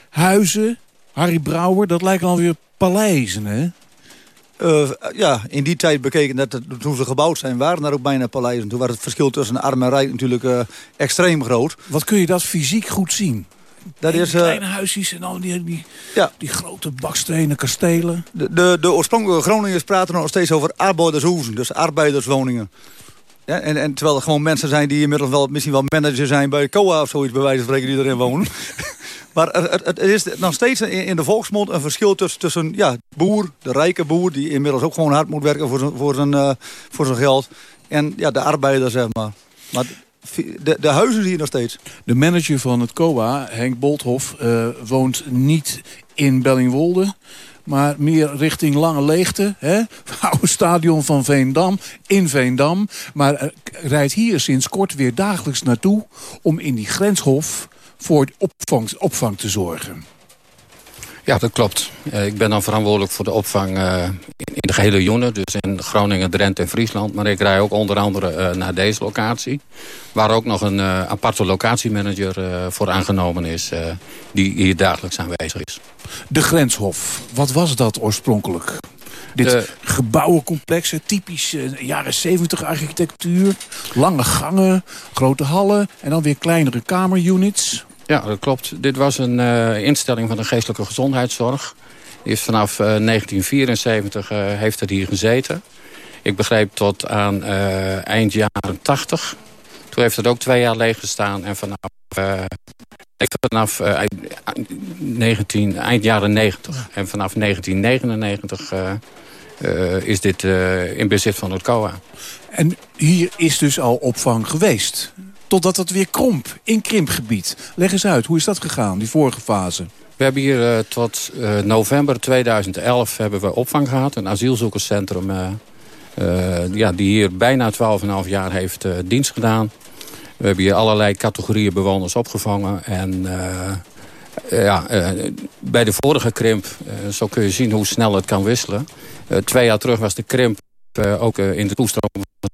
Huizen. Harry Brouwer, dat lijken alweer paleizen, hè? Uh, ja, in die tijd bekeken, dat toen ze gebouwd zijn, waren daar ook bijna paleizen. Toen was het verschil tussen arm en rijk natuurlijk uh, extreem groot. Wat kun je dat fysiek goed zien? Dat die is, kleine huisjes en al die, die, ja. die grote bakstenen kastelen. De, de, de oorspronkelijke Groningers praten nog steeds over arbeidershoeven, dus arbeiderswoningen. Ja, en, en terwijl er gewoon mensen zijn die inmiddels wel, misschien wel manager zijn bij COA of zoiets, bij wijze van spreken, die erin wonen. maar het, het, is nog steeds in, in de volksmond een verschil tussen, tussen ja, boer, de rijke boer, die inmiddels ook gewoon hard moet werken voor zijn, voor zijn, uh, voor zijn geld. En ja, de arbeider, zeg maar. Maar de, de huizen zie je nog steeds. De manager van het COA, Henk Bolthof, uh, woont niet in Bellingwolde maar meer richting Lange Leegte. Hè? Oude stadion van Veendam, in Veendam. Maar rijdt hier sinds kort weer dagelijks naartoe... om in die grenshof voor opvang, opvang te zorgen. Ja, dat klopt. Uh, ik ben dan verantwoordelijk voor de opvang uh, in, de gehele Joenen. Dus in Groningen, Drenthe en Friesland. Maar ik rij ook onder andere uh, naar deze locatie. Waar ook nog een aparte locatiemanager voor aangenomen is. die hier dagelijks aanwezig is. De Grenshof, wat was dat oorspronkelijk? Dit de... gebouwencomplex, typisch jaren 70 architectuur. Lange gangen, grote hallen en dan weer kleinere kamerunits. Ja, dat klopt. Dit was een uh, instelling van de geestelijke gezondheidszorg. Die is vanaf uh, 1974 uh, heeft het hier gezeten. Ik begreep tot aan eind jaren 80. Toen heeft het ook twee jaar leeg gestaan. En vanaf, vanaf 19, eind jaren 90 en vanaf 1999 is dit in bezit van het COA. En hier is dus al opvang geweest? Totdat het weer kromp, in krimpgebied. Leg eens uit, hoe is dat gegaan, die vorige fase? We hebben hier uh, tot uh, november 2011 hebben we opvang gehad. Een asielzoekerscentrum uh, ja, die hier bijna 12,5 jaar heeft dienst gedaan. We hebben hier allerlei categorieën bewoners opgevangen. En ja, bij de vorige krimp, zo kun je zien hoe snel het kan wisselen. twee jaar terug was de krimp ook in de toestroom van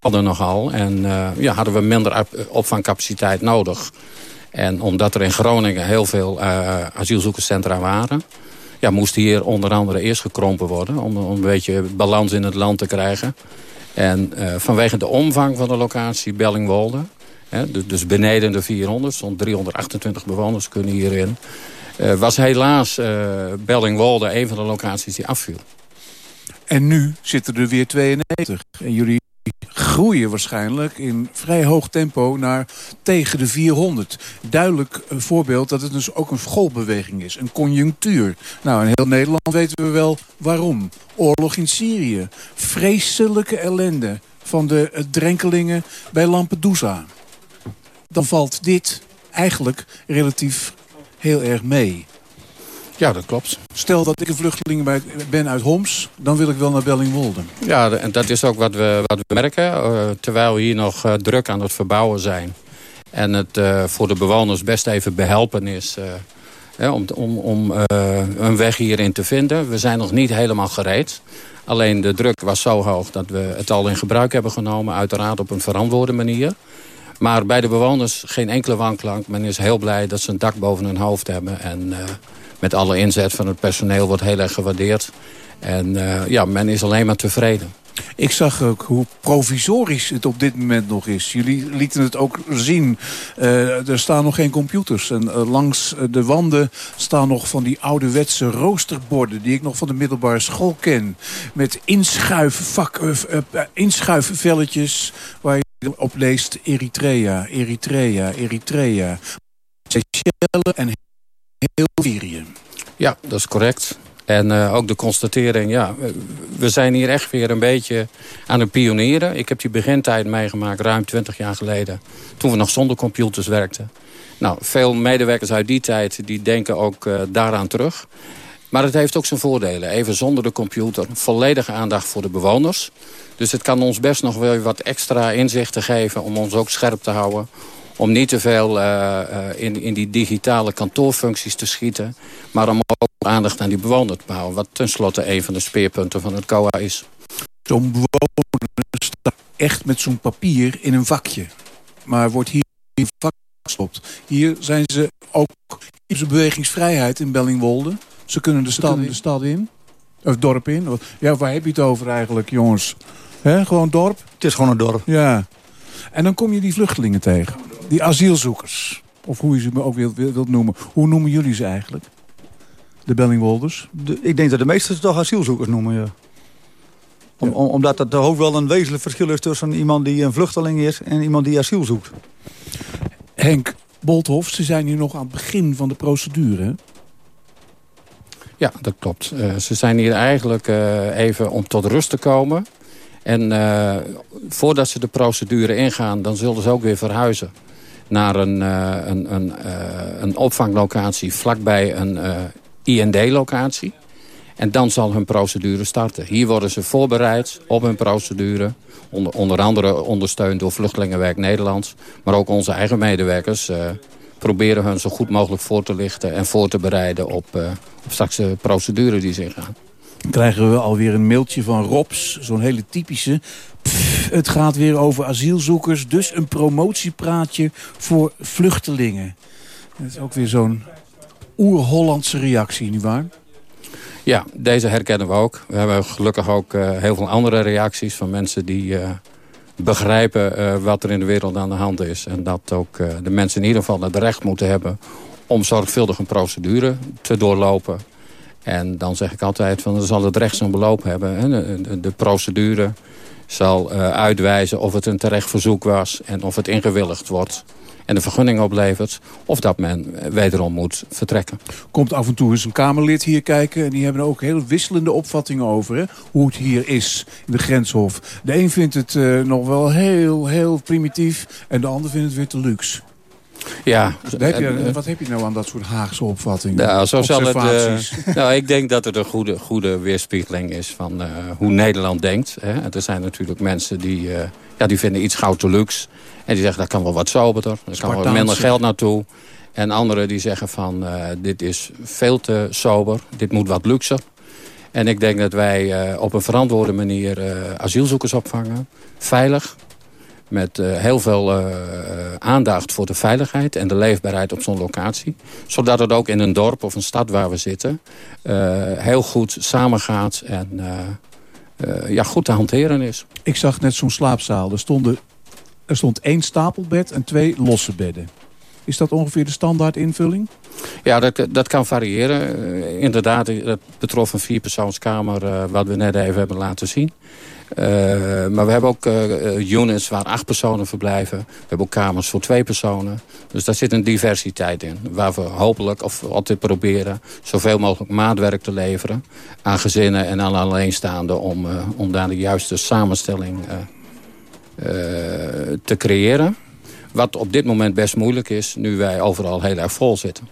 hadden nogal. En uh, ja, hadden we minder opvangcapaciteit nodig. En omdat er in Groningen heel veel uh, asielzoekerscentra waren... Ja, moest hier onder andere eerst gekrompen worden... om, om een beetje balans in het land te krijgen. En uh, vanwege de omvang van de locatie Bellingwolde... Hè, dus beneden de 400, stond 328 bewoners kunnen hierin... was helaas Bellingwolde een van de locaties die afviel. En nu zitten er weer 92. En jullie groeien waarschijnlijk in vrij hoog tempo naar tegen de 400. Duidelijk een voorbeeld dat het dus ook een golfbeweging is, een conjunctuur. Nou, in heel Nederland weten we wel waarom. Oorlog in Syrië, vreselijke ellende van de drenkelingen bij Lampedusa. Dan valt dit eigenlijk relatief heel erg mee. Ja, dat klopt. Stel dat ik een vluchteling ben uit Homs, dan wil ik wel naar Bellingwolde. Ja, en dat is ook wat we, wat we merken. Uh, terwijl we hier nog uh, druk aan het verbouwen zijn. En het uh, voor de bewoners best even behelpen is om, om, om een weg hierin te vinden. We zijn nog niet helemaal gereed. Alleen de druk was zo hoog dat we het al in gebruik hebben genomen. Uiteraard op een verantwoorde manier. Maar bij de bewoners geen enkele wanklank. Men is heel blij dat ze een dak boven hun hoofd hebben. En met alle inzet van het personeel wordt heel erg gewaardeerd. En uh, ja, men is alleen maar tevreden. Ik zag ook hoe provisorisch het op dit moment nog is. Jullie lieten het ook zien. Uh, er staan nog geen computers. En uh, langs de wanden staan nog van die ouderwetse roosterborden... die ik nog van de middelbare school ken. Met inschuifvak, inschuifvelletjes waar je op leest Eritrea, Eritrea, Eritrea. Seychelles en heel. Ja, dat is correct. En uh, ook de constatering, ja, we zijn hier echt weer een beetje aan het pionieren. Ik heb die begintijd meegemaakt, ruim 20 jaar geleden. Toen we nog zonder computers werkten. Nou, veel medewerkers uit die tijd, die denken ook uh, daaraan terug. Maar het heeft ook zijn voordelen. Even zonder de computer, volledige aandacht voor de bewoners. Dus het kan ons best nog wel wat extra inzichten geven... om ons ook scherp te houden om niet te veel uh, in, in die digitale kantoorfuncties te schieten. Maar om ook aandacht aan die bewoner te houden. Wat tenslotte een van de speerpunten van het COA is. Zo'n bewoner staat echt met zo'n papier in een vakje. Maar wordt hier in een vak gestopt. Hier zijn ze ook in zijn bewegingsvrijheid in Bellingwolde. Ze kunnen de stad, de stad in. Of het dorp in. Ja, waar heb je het over eigenlijk, jongens? He, gewoon dorp? Het is gewoon een dorp. Ja. En dan kom je die vluchtelingen tegen. Die asielzoekers. Of hoe je ze ook wilt, wilt noemen. Hoe noemen jullie ze eigenlijk? De Bellingwolders? ik denk dat de meesten ze toch asielzoekers noemen, ja. Om, om, omdat er ook wel een wezenlijk verschil is tussen iemand die een vluchteling is en iemand die asiel zoekt. Henk Bolthof, ze zijn hier nog aan het begin van de procedure? Ja, dat klopt. Uh, ze zijn hier eigenlijk uh, even om tot rust te komen. En uh, voordat ze de procedure ingaan, dan zullen ze ook weer verhuizen naar een, uh, een, een, uh, een opvanglocatie vlakbij een IND-locatie. En dan zal hun procedure starten. Hier worden ze voorbereid op hun procedure. Onder, onder andere ondersteund door Vluchtelingenwerk Nederland. Maar ook onze eigen medewerkers proberen hun zo goed mogelijk voor te lichten... en voor te bereiden op, op straks de procedure die ze ingaan krijgen we alweer een mailtje van Robs. Zo'n hele typische. het gaat weer over asielzoekers. Dus een promotiepraatje voor vluchtelingen. Dat is ook weer zo'n oer-Hollandse reactie, nietwaar? Ja, deze herkennen we ook. We hebben gelukkig ook uh, heel veel andere reacties van mensen die uh, begrijpen uh, wat er in de wereld aan de hand is. En dat ook de mensen in ieder geval het recht moeten hebben om zorgvuldig een procedure te doorlopen. En dan zeg ik altijd, van, dan zal het recht zo'n beloop hebben. Hè. De, procedure zal uh, uitwijzen of het een terecht verzoek was... en of het ingewilligd wordt en de vergunning oplevert... of dat men wederom moet vertrekken. Komt af en toe eens een Kamerlid hier kijken... en die hebben ook heel wisselende opvattingen over hè, hoe het hier is in de grenshof. De een vindt het uh, nog wel heel, heel primitief... en de ander vindt het weer te luxe. Ja. Heb je, wat heb je nou aan dat soort Haagse opvattingen? Nou, zo zal het, uh, nou, ik denk dat het een goede, goede weerspiegeling is van uh, hoe Nederland denkt. Hè. Er zijn natuurlijk mensen die, uh, ja, die vinden iets gauw te luxe. En die zeggen, dat kan wel wat soberder. Er kan wel minder geld naartoe. En anderen die zeggen van, dit is veel te sober. Dit moet wat luxer. En ik denk dat wij op een verantwoorde manier asielzoekers opvangen. Veilig, met uh, heel veel uh, aandacht voor de veiligheid en de leefbaarheid op zo'n locatie. Zodat het ook in een dorp of een stad waar we zitten... Uh, heel goed samengaat en ja, goed te hanteren is. Ik zag net zo'n slaapzaal. Er, stonden, er stond één stapelbed en twee losse bedden. Is dat ongeveer de standaard invulling? Ja, dat, dat kan variëren. inderdaad, dat betrof een vierpersoonskamer... wat we net even hebben laten zien. Maar we hebben ook units waar acht personen verblijven. We hebben ook kamers voor twee personen. Dus daar zit een diversiteit in. Waar we hopelijk, of altijd proberen... zoveel mogelijk maatwerk te leveren aan gezinnen en aan alleenstaanden... om, om daar de juiste samenstelling te creëren. Wat op dit moment best moeilijk is, nu wij overal heel erg vol zitten.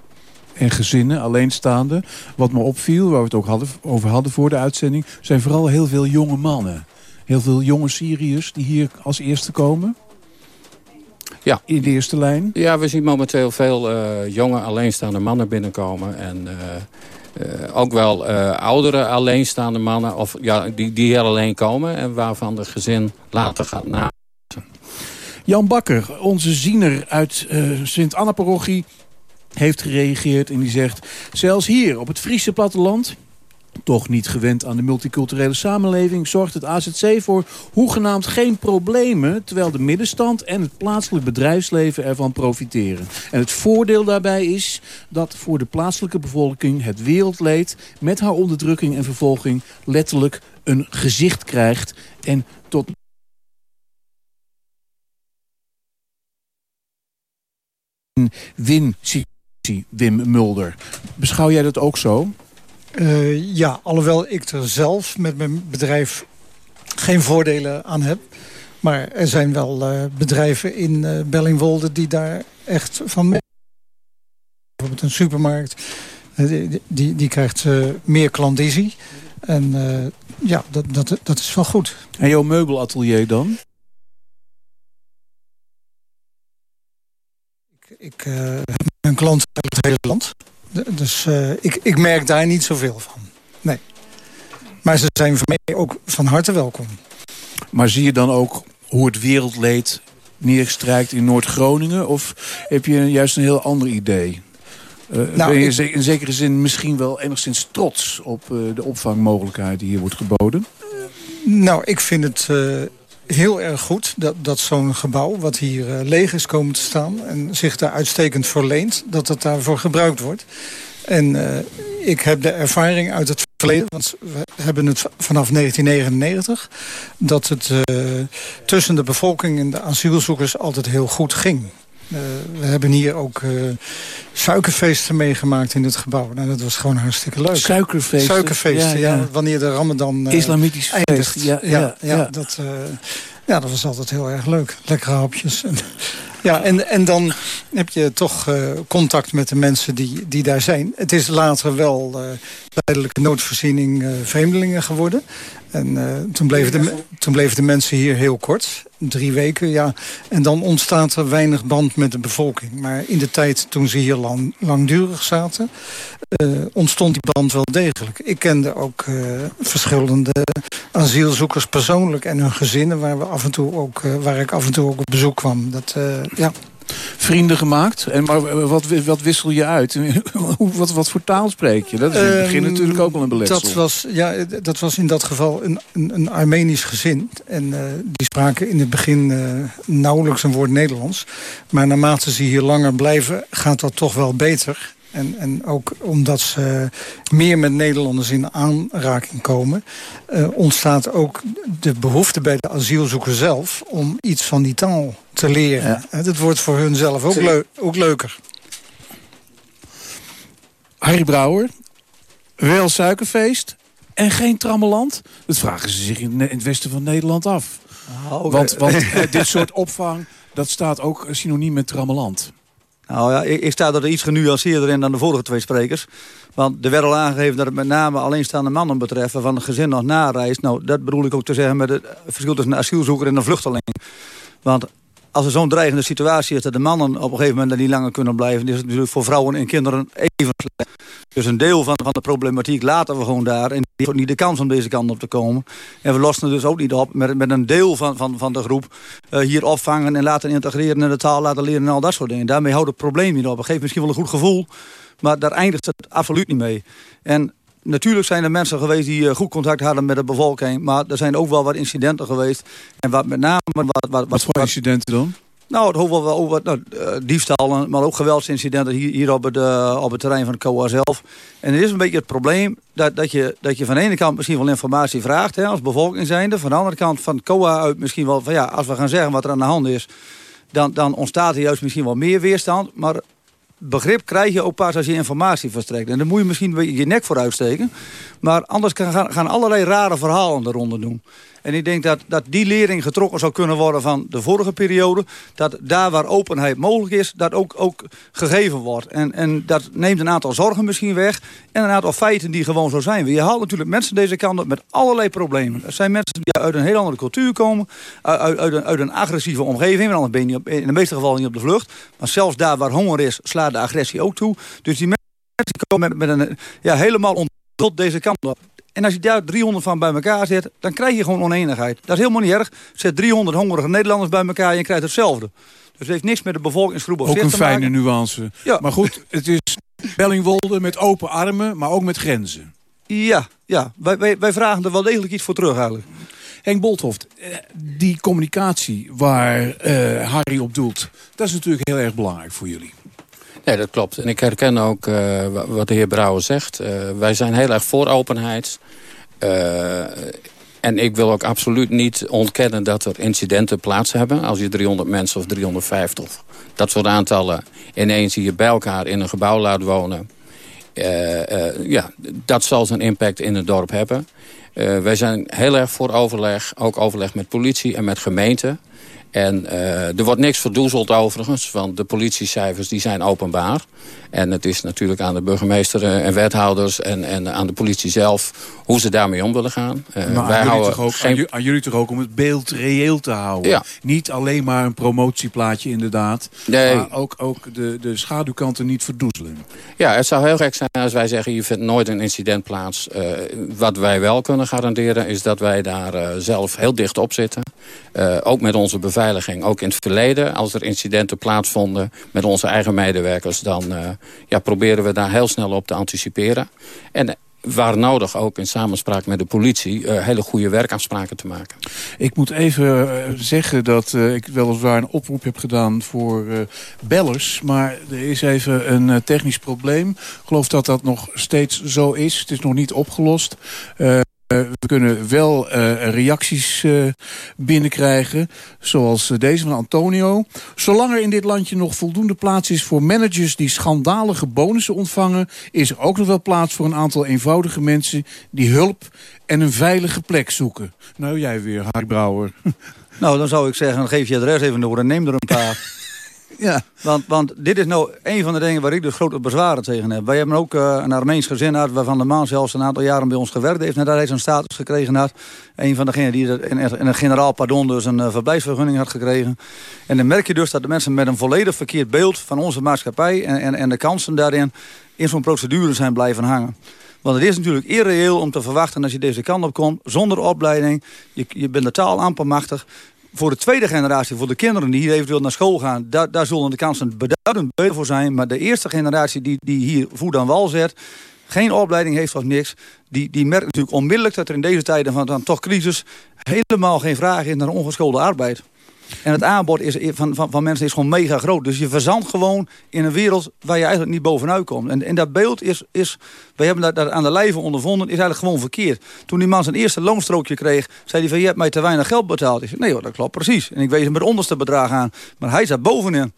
En gezinnen, alleenstaande. Wat me opviel, waar we het ook hadden, over hadden voor de uitzending... zijn vooral heel veel jonge mannen. Heel veel jonge Syriërs die hier als eerste komen. Ja. In de eerste lijn. Ja, we zien momenteel veel uh, jonge alleenstaande mannen binnenkomen. En uh, uh, ook wel oudere alleenstaande mannen of, ja, die, die hier alleen komen. En waarvan de gezin later gaat na. Jan Bakker, onze ziener uit Sint-Anna-parochie, heeft gereageerd en die zegt... zelfs hier op het Friese platteland toch niet gewend aan de multiculturele samenleving... zorgt het AZC voor hoegenaamd geen problemen... terwijl de middenstand en het plaatselijk bedrijfsleven ervan profiteren. En het voordeel daarbij is dat voor de plaatselijke bevolking... het wereldleed met haar onderdrukking en vervolging... letterlijk een gezicht krijgt en tot win-situatie, Wim Mulder. Beschouw jij dat ook zo? Uh, ja, alhoewel ik er zelf met mijn bedrijf geen voordelen aan heb. Maar er zijn wel uh, bedrijven in uh, Bellingwolde die daar echt van mee. Bijvoorbeeld een supermarkt, die, die, die, krijgt meer klandizie. En ja, dat, dat, dat is wel goed. En jouw meubelatelier dan? Ik uh, heb een klant uit het hele land. Dus uh, ik, ik merk daar niet zoveel van. Nee. Maar ze zijn voor mij ook van harte welkom. Maar zie je dan ook hoe het wereldleed neerstrijkt in Noord-Groningen? Of heb je juist een heel ander idee? Uh, nou, ben je ik... in zekere zin misschien wel enigszins trots op uh, de opvangmogelijkheid die hier wordt geboden? Nou, ik vind het heel erg goed dat, dat zo'n gebouw, wat hier uh, leeg is komen te staan... en zich daar uitstekend voor leent, dat dat daarvoor gebruikt wordt. En uh, ik heb de ervaring uit het verleden, want we hebben het vanaf 1999... dat het uh, tussen de bevolking en de asielzoekers altijd heel goed ging. Uh, we hebben hier ook uh, suikerfeesten meegemaakt in het gebouw. Nou, dat was gewoon hartstikke leuk. Suikerfeesten? Suikerfeesten, ja. ja. wanneer de ramadan uh, Islamitisch eindigt. feest. Ja, ja, ja. Dat, ja, dat was altijd heel erg leuk. Lekkere hapjes. ja, en, en dan heb je toch contact met de mensen die, die daar zijn. Het is later wel tijdelijke noodvoorziening vreemdelingen geworden. En toen, bleven de, toen bleven de mensen hier heel kort. Drie weken, ja. En dan ontstaat er weinig band met de bevolking. Maar in de tijd toen ze hier lang, langdurig zaten... Uh, ontstond die band wel degelijk. Ik kende ook uh, verschillende asielzoekers persoonlijk... en hun gezinnen waar, we af en toe ook, waar ik af en toe ook op bezoek kwam. Dat, ja vrienden gemaakt. En, maar wat, wat wissel je uit? wat, wat voor taal spreek je? Dat is in het begin um, natuurlijk ook wel een beletsel. Dat was, ja, dat was in dat geval een, een, een Armenisch gezin. En uh, die spraken in het begin uh, nauwelijks een woord Nederlands. Maar naarmate ze hier langer blijven, gaat dat toch wel beter. En, en ook omdat ze meer met Nederlanders in aanraking komen... Uh, ontstaat ook de behoefte bij de asielzoeker zelf... om iets van die taal te leren. Ja. Dat wordt voor hun zelf ook, leu ook leuker. Harry Brouwer, wel suikerfeest en geen trammeland? Dat vragen ze zich in, het westen van Nederland af. Oh, want, want dit soort opvang, dat staat ook synoniem met trammeland. Nou ja, ik, sta er iets genuanceerder in dan de vorige twee sprekers. Want er werd al aangegeven dat het met name alleenstaande mannen betreft... van een gezin nog nareist. Nou, dat bedoel ik ook te zeggen met het verschil tussen een asielzoeker en een vluchteling. Want als er zo'n dreigende situatie is dat de mannen op een gegeven moment er niet langer kunnen blijven... is het natuurlijk voor vrouwen en kinderen even slecht. Dus een deel van, van de problematiek laten we gewoon daar. En die heeft niet de kans om deze kant op te komen. En we lossen het dus ook niet op met, met een deel van, van, van de groep... Uh, hier opvangen en laten integreren en de taal laten leren en al dat soort dingen. Daarmee houdt het probleem niet op. Het geeft misschien wel een goed gevoel... Maar daar eindigt het absoluut niet mee. En natuurlijk zijn er mensen geweest die goed contact hadden met de bevolking. Maar er zijn ook wel wat incidenten geweest. En wat met name... Wat, wat, wat, wat voor incidenten dan? Nou, het hoofd wel over nou, uh, diefstal, maar ook geweldsincidenten hier, hier op, het, uh, op het terrein van de COA zelf. En het is een beetje het probleem dat, dat, je, dat je van de ene kant misschien wel informatie vraagt, hè, als bevolking zijnde. Van de andere kant van COA uit misschien wel van ja, als we gaan zeggen wat er aan de hand is, dan, dan ontstaat er juist misschien wel meer weerstand. Maar begrip krijg je ook pas als je informatie verstrekt. En dan moet je misschien je nek voor uitsteken. Maar anders gaan, gaan allerlei rare verhalen eronder doen. En ik denk dat, dat die lering getrokken zou kunnen worden van de vorige periode. Dat daar waar openheid mogelijk is, dat ook, ook gegeven wordt. En, en dat neemt een aantal zorgen misschien weg. En een aantal feiten die gewoon zo zijn. Je haalt natuurlijk mensen deze kant op met allerlei problemen. Er zijn mensen die uit een heel andere cultuur komen. Uit, uit, een, uit een agressieve omgeving. Want ben je op, in de meeste gevallen niet op de vlucht. Maar zelfs daar waar honger is, slaat de agressie ook toe. Dus die mensen komen met, met een ja, helemaal tot deze kant op. En als je daar 300 van bij elkaar zet, dan krijg je gewoon oneenigheid. Dat is helemaal niet erg. Zet 300 hongerige Nederlanders bij elkaar en je krijgt hetzelfde. Dus het heeft niks met de bevolkingsgroep of Ook een fijne nuance. Ja. Maar goed, het is Bellingwolde met open armen, maar ook met grenzen. Ja, ja. Wij, wij, wij vragen er wel degelijk iets voor terug eigenlijk. Henk Bolthoft, eh, die communicatie waar uh, Harry op doelt... dat is natuurlijk heel erg belangrijk voor jullie. Nee, dat klopt. En ik herken ook uh, wat de heer Brouwer zegt. Uh, wij zijn heel erg voor openheid. Uh, en ik wil ook absoluut niet ontkennen dat er incidenten plaats hebben. Als je 300 mensen of 350, dat soort aantallen... ineens hier bij elkaar in een gebouw laat wonen... ja, dat zal zijn impact in het dorp hebben. wij zijn heel erg voor overleg, ook overleg met politie en met gemeenten. En uh, er wordt niks verdoezeld overigens, want de politiecijfers die zijn openbaar. En het is natuurlijk aan de burgemeester en wethouders en, en aan de politie zelf hoe ze daarmee om willen gaan. Uh, maar wij aan, houden jullie ook, geen... aan, jullie toch ook om het beeld reëel te houden. Ja. Niet alleen maar een promotieplaatje inderdaad, nee. maar ook, ook de, de schaduwkanten niet verdoezelen. Ja, het zou heel gek zijn als wij zeggen je vindt nooit een incident plaats. Uh, wat wij wel kunnen garanderen is dat wij daar zelf heel dicht op zitten. ook met onze beveiliging, ook in het verleden als er incidenten plaatsvonden met onze eigen medewerkers dan ja, proberen we daar heel snel op te anticiperen. En waar nodig ook in samenspraak met de politie... Uh, hele goede werkafspraken te maken. Ik moet even uh, zeggen dat uh, ik weliswaar een oproep heb gedaan voor bellers... maar er is even een technisch probleem. Ik geloof dat dat nog steeds zo is. Het is nog niet opgelost. Eh, we kunnen wel uh, reacties uh, binnenkrijgen, zoals deze van Antonio. Zolang er in dit landje nog voldoende plaats is voor managers die schandalige bonussen ontvangen... is er ook nog wel plaats voor een aantal eenvoudige mensen die hulp en een veilige plek zoeken. Nou, jij weer, Harry Brouwer. Nou, dan zou ik zeggen, geef je adres even door en neem er een paar. Ja. Want, want dit is nou een van de dingen waar ik dus grote bezwaren tegen heb. Wij hebben ook uh, een Armeens gezin uit waarvan de man zelfs een aantal jaren bij ons gewerkt heeft. Nadat hij zijn status gekregen had. Een van degenen die in, in een generaal pardon dus een uh, verblijfsvergunning had gekregen. En dan merk je dus dat de mensen met een volledig verkeerd beeld van onze maatschappij en, en, en de kansen daarin in zo'n procedure zijn blijven hangen. Want het is natuurlijk irreëel om te verwachten als je deze kant op komt... zonder opleiding, je, je bent de taal amper machtig voor de tweede generatie, voor de kinderen die hier eventueel naar school gaan... daar, daar zullen de kansen beduidend beter voor zijn. Maar de eerste generatie die, die hier voet aan wal zet... geen opleiding heeft of niks... Die, die merkt natuurlijk onmiddellijk dat er in deze tijden van dan toch crisis... helemaal geen vraag is naar ongeschoolde arbeid. En het aanbod is, van, van, van mensen is gewoon mega groot. Dus je verzandt gewoon in een wereld waar je eigenlijk niet bovenuit komt. En, en dat beeld is, is we hebben dat, dat aan de lijve ondervonden, is eigenlijk gewoon verkeerd. Toen die man zijn eerste loonstrookje kreeg, zei hij van je hebt mij te weinig geld betaald. Ik zei, nee dat klopt precies. En ik wees hem met onderste bedrag aan. Maar hij zat bovenin.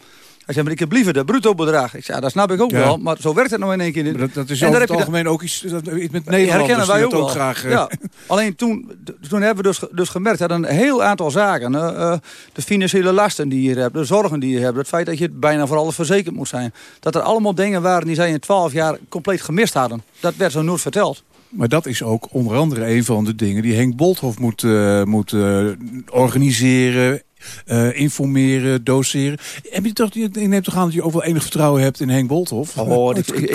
Hij zei, maar ik heb liever dat bruto bedrag. Ik zei, ja, dat snap ik ook wel, maar zo werkt het nou in één keer. Dat, dat, is over het algemeen ook iets, dat, iets met Nederlanders herkennen wij ook, ook graag... Ja. Eh, Alleen toen, toen hebben we dus, dus gemerkt dat een heel aantal zaken... Uh, uh, de financiële lasten die je hebt, de zorgen die je hebt... het feit dat je bijna voor alles verzekerd moet zijn... dat er allemaal dingen waren die zij in twaalf jaar compleet gemist hadden. Dat werd zo nooit verteld. Maar dat is ook onder andere een van de dingen die Henk Bolthoff moet, uh, moet uh, organiseren, uh, informeren, doseren. Heb je toch, ik neem toch aan dat je ook wel enig vertrouwen hebt in Henk Bolthoff? Oh, ik, ik.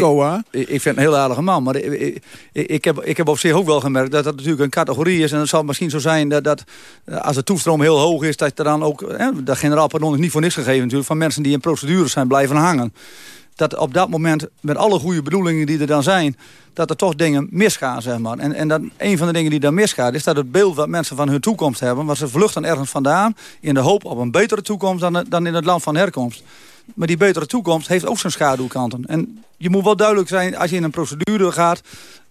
Ik, ik, vind een heel aardige man. Maar ik, ik, heb, ik heb op zich ook wel gemerkt dat dat natuurlijk een categorie is. En het zal misschien zo zijn dat, dat als de toestroom heel hoog is... dat er dan ook, hè, de generaal pardon is niet voor niks gegeven natuurlijk... van mensen die in procedures zijn blijven hangen. Dat op dat moment, met alle goede bedoelingen die er dan zijn... dat er toch dingen misgaan, zeg maar. En, en dat, een van de dingen die dan misgaat... is dat het beeld wat mensen van hun toekomst hebben... want ze vluchten ergens vandaan in de hoop op een betere toekomst... dan, dan in het land van herkomst. Maar die betere toekomst heeft ook zijn schaduwkanten. En je moet wel duidelijk zijn, als je in een procedure gaat...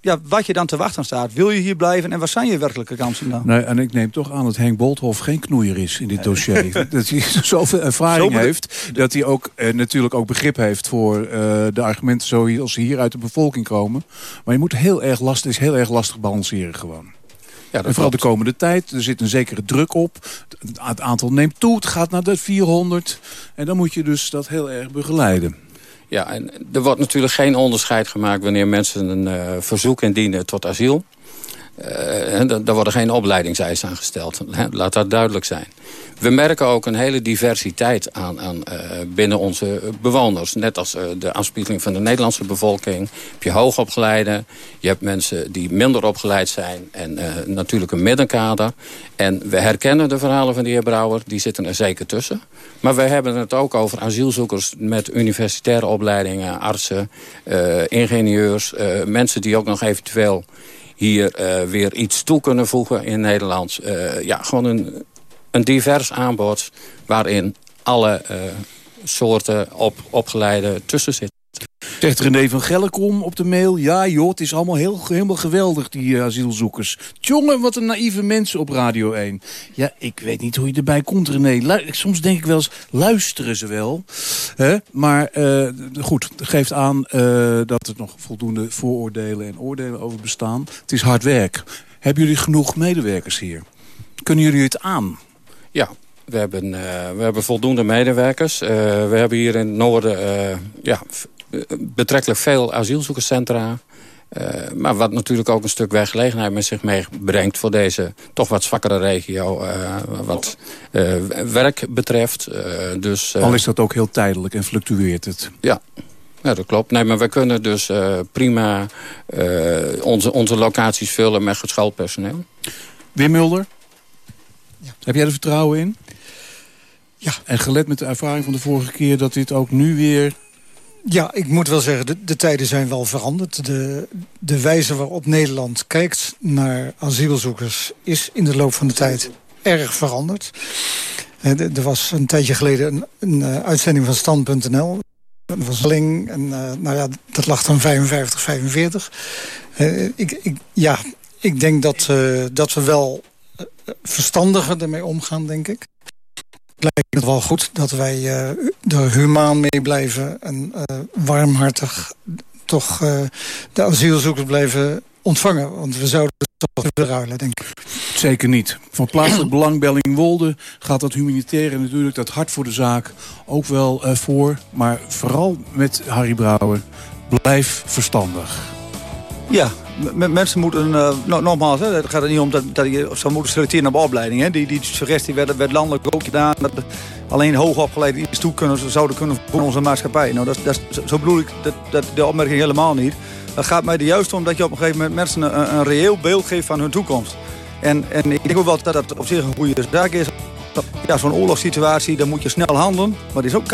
Ja, wat je dan te wachten staat. Wil je hier blijven en wat zijn je werkelijke kansen dan? Nee, en ik neem toch aan dat Henk Bolthoff geen knoeier is in dit dossier. dat hij zoveel ervaring Zo heeft. Dat hij ook eh, natuurlijk ook begrip heeft voor eh, de argumenten zoals ze hier uit de bevolking komen. Maar je moet heel erg lastig, is heel erg lastig balanceren gewoon. Ja, en vooral de komende tijd. Er zit een zekere druk op. Het- aantal neemt toe. Het gaat naar de 400. En dan moet je dus dat heel erg begeleiden. Ja, en er wordt natuurlijk geen onderscheid gemaakt wanneer mensen een eh, verzoek indienen tot asiel. Da- daar worden geen opleidingseisen aan gesteld. Laat dat duidelijk zijn. We merken ook een hele diversiteit aan, aan eh, binnen onze bewoners. Net als eh, de afspiegeling van de Nederlandse bevolking. Heb je hoogopgeleide, je hebt mensen die minder opgeleid zijn... en eh, natuurlijk een middenkader. En we herkennen de verhalen van de heer Brouwer, die zitten er zeker tussen. Maar we hebben het ook over asielzoekers met universitaire opleidingen... artsen, ingenieurs, mensen die ook nog eventueel hier weer iets toe kunnen voegen in Nederland. Ja, gewoon een, een divers aanbod waarin alle eh, soorten op, opgeleide tussen zitten. Zegt René van Gellekom op de mail. Ja joh, het is allemaal heel, helemaal geweldig, die eh, asielzoekers. Jongen, wat een naïeve mensen op Radio 1. Ja, ik weet niet hoe je erbij komt, René. Soms denk ik wel eens, luisteren ze wel. Hè? Maar eh, goed, geeft aan dat er nog voldoende vooroordelen en oordelen over bestaan. Het is hard werk. Hebben jullie genoeg medewerkers hier? Kunnen jullie het aan? Ja, we hebben, eh, we hebben voldoende medewerkers. Eh, we hebben hier in het noorden eh, ja, betrekkelijk veel asielzoekerscentra. Maar wat natuurlijk ook een stuk werkgelegenheid met zich meebrengt... voor deze toch wat zwakkere regio wat werk betreft. Dus, Al is dat ook heel tijdelijk en fluctueert het. Ja. Ja, dat klopt. Nee, maar we kunnen dus prima onze, onze locaties vullen met geschoold personeel. Wim Mulder? Heb jij er vertrouwen in? Ja. En gelet met de ervaring van de vorige keer... dat dit ook nu weer... Ja, ik moet wel zeggen, de, de tijden zijn wel veranderd. De, de wijze waarop Nederland kijkt naar asielzoekers... is in de loop van de tijd erg veranderd. Eh, Er was een tijdje geleden een, een eh, uitzending van Stand.nl. Dat was Ling, en eh, nou ja, dat lag dan 55, 45. Eh, ik, ik, ja, ik denk dat, dat we wel verstandiger ermee omgaan, denk ik. Lijkt het wel goed dat wij eh, er humaan mee blijven en eh, warmhartig toch eh, de asielzoekers blijven ontvangen. Want we zouden het toch willen ruilen, denk ik. Zeker niet. Van plaatselijk belang Bellingwolde gaat dat humanitaire natuurlijk, dat hart voor de zaak ook wel eh, voor. Maar vooral met Harry Brouwer, blijf verstandig. Ja, mensen moeten, eh, no- nogmaals, hè, het gaat er niet om dat, dat je zou moeten selecteren op opleiding. Hè. Die, die suggestie werd, werd landelijk ook gedaan. Dat alleen hoogopgeleiden iets toe kunnen, zouden kunnen voor onze maatschappij. Nou, dat, dat, zo bedoel ik dat, dat, de opmerking helemaal niet. Het gaat mij er juist om dat je op een gegeven moment mensen een, reëel beeld geeft van hun toekomst. En, en ik denk ook wel dat dat op zich een goede zaak is. Ja, zo'n oorlogssituatie, dan moet je snel handelen. Maar het is ook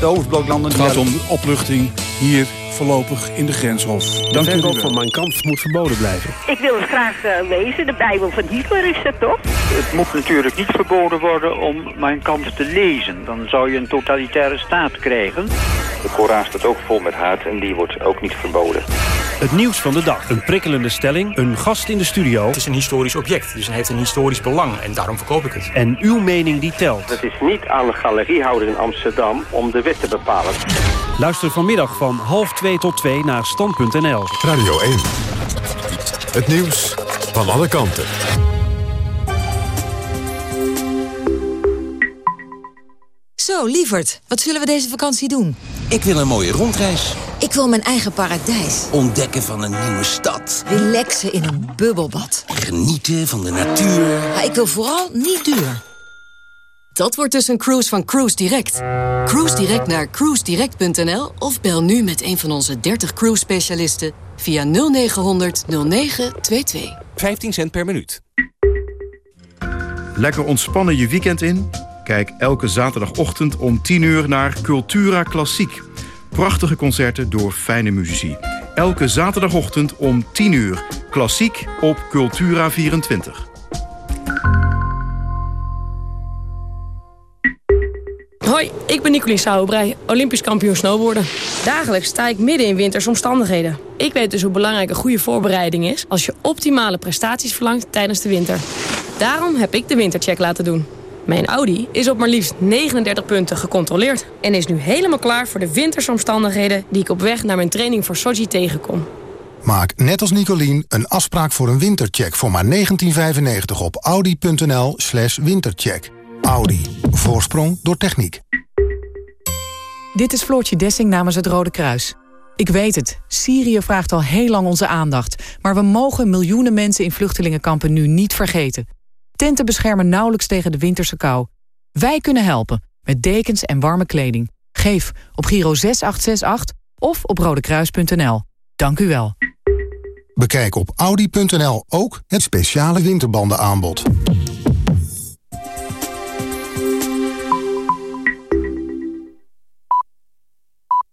de Oostbloklanden... Het gaat om opluchting hier voorlopig in de grenshof. Dank verkoop wel. van Mijn Kamp moet verboden blijven. Ik wil het graag eh, lezen. De Bijbel van Hitler is dat toch? Het moet natuurlijk niet verboden worden om Mijn Kamp te lezen. Dan zou je een totalitaire staat krijgen. De Koran staat ook vol met haat en die wordt ook niet verboden. Het nieuws van de dag. Een prikkelende stelling. Een gast in de studio. Het is een historisch object, dus het heeft een historisch belang en daarom verkoop ik het. En uw mening die telt. Het is niet aan de galeriehouder in Amsterdam om de wet te bepalen. Luister vanmiddag van half 2 tot 2 naar stand.nl. Radio 1. Het nieuws van alle kanten. Zo, lieverd, wat zullen we deze vakantie doen? Ik wil een mooie rondreis. Ik wil mijn eigen paradijs. Ontdekken van een nieuwe stad. Relaxen in een bubbelbad. Genieten van de natuur. Maar ik wil vooral niet duur. Dat wordt dus een cruise van Cruise Direct. Cruise Direct naar cruisedirect.nl of bel nu met een van onze 30 cruise specialisten via 0900 0922. 15 cent per minuut. Lekker ontspannen je weekend in? Kijk elke zaterdagochtend om 10 uur naar Cultura Klassiek. Prachtige concerten door fijne muzici. Elke zaterdagochtend om 10 uur. Klassiek op Cultura 24. Hoi, ik ben Nicolien Sauerbrei, Olympisch kampioen snowboarden. Dagelijks sta ik midden in wintersomstandigheden. Ik weet dus hoe belangrijk een goede voorbereiding is... als je optimale prestaties verlangt tijdens de winter. Daarom heb ik de wintercheck laten doen. Mijn Audi is op maar liefst 39 punten gecontroleerd... en is nu helemaal klaar voor de wintersomstandigheden... die ik op weg naar mijn training voor Sochi tegenkom. Maak net als Nicolien een afspraak voor een wintercheck voor maar 1995 op audi.nl slash wintercheck. Audi. Voorsprong door techniek. Dit is Floortje Dessing namens het Rode Kruis. Ik weet het, Syrië vraagt al heel lang onze aandacht... maar we mogen miljoenen mensen in vluchtelingenkampen nu niet vergeten. Tenten beschermen nauwelijks tegen de winterse kou. Wij kunnen helpen, met dekens en warme kleding. Geef op Giro 6868 of op rodekruis.nl. Dank u wel. Bekijk op audi.nl ook het speciale winterbandenaanbod.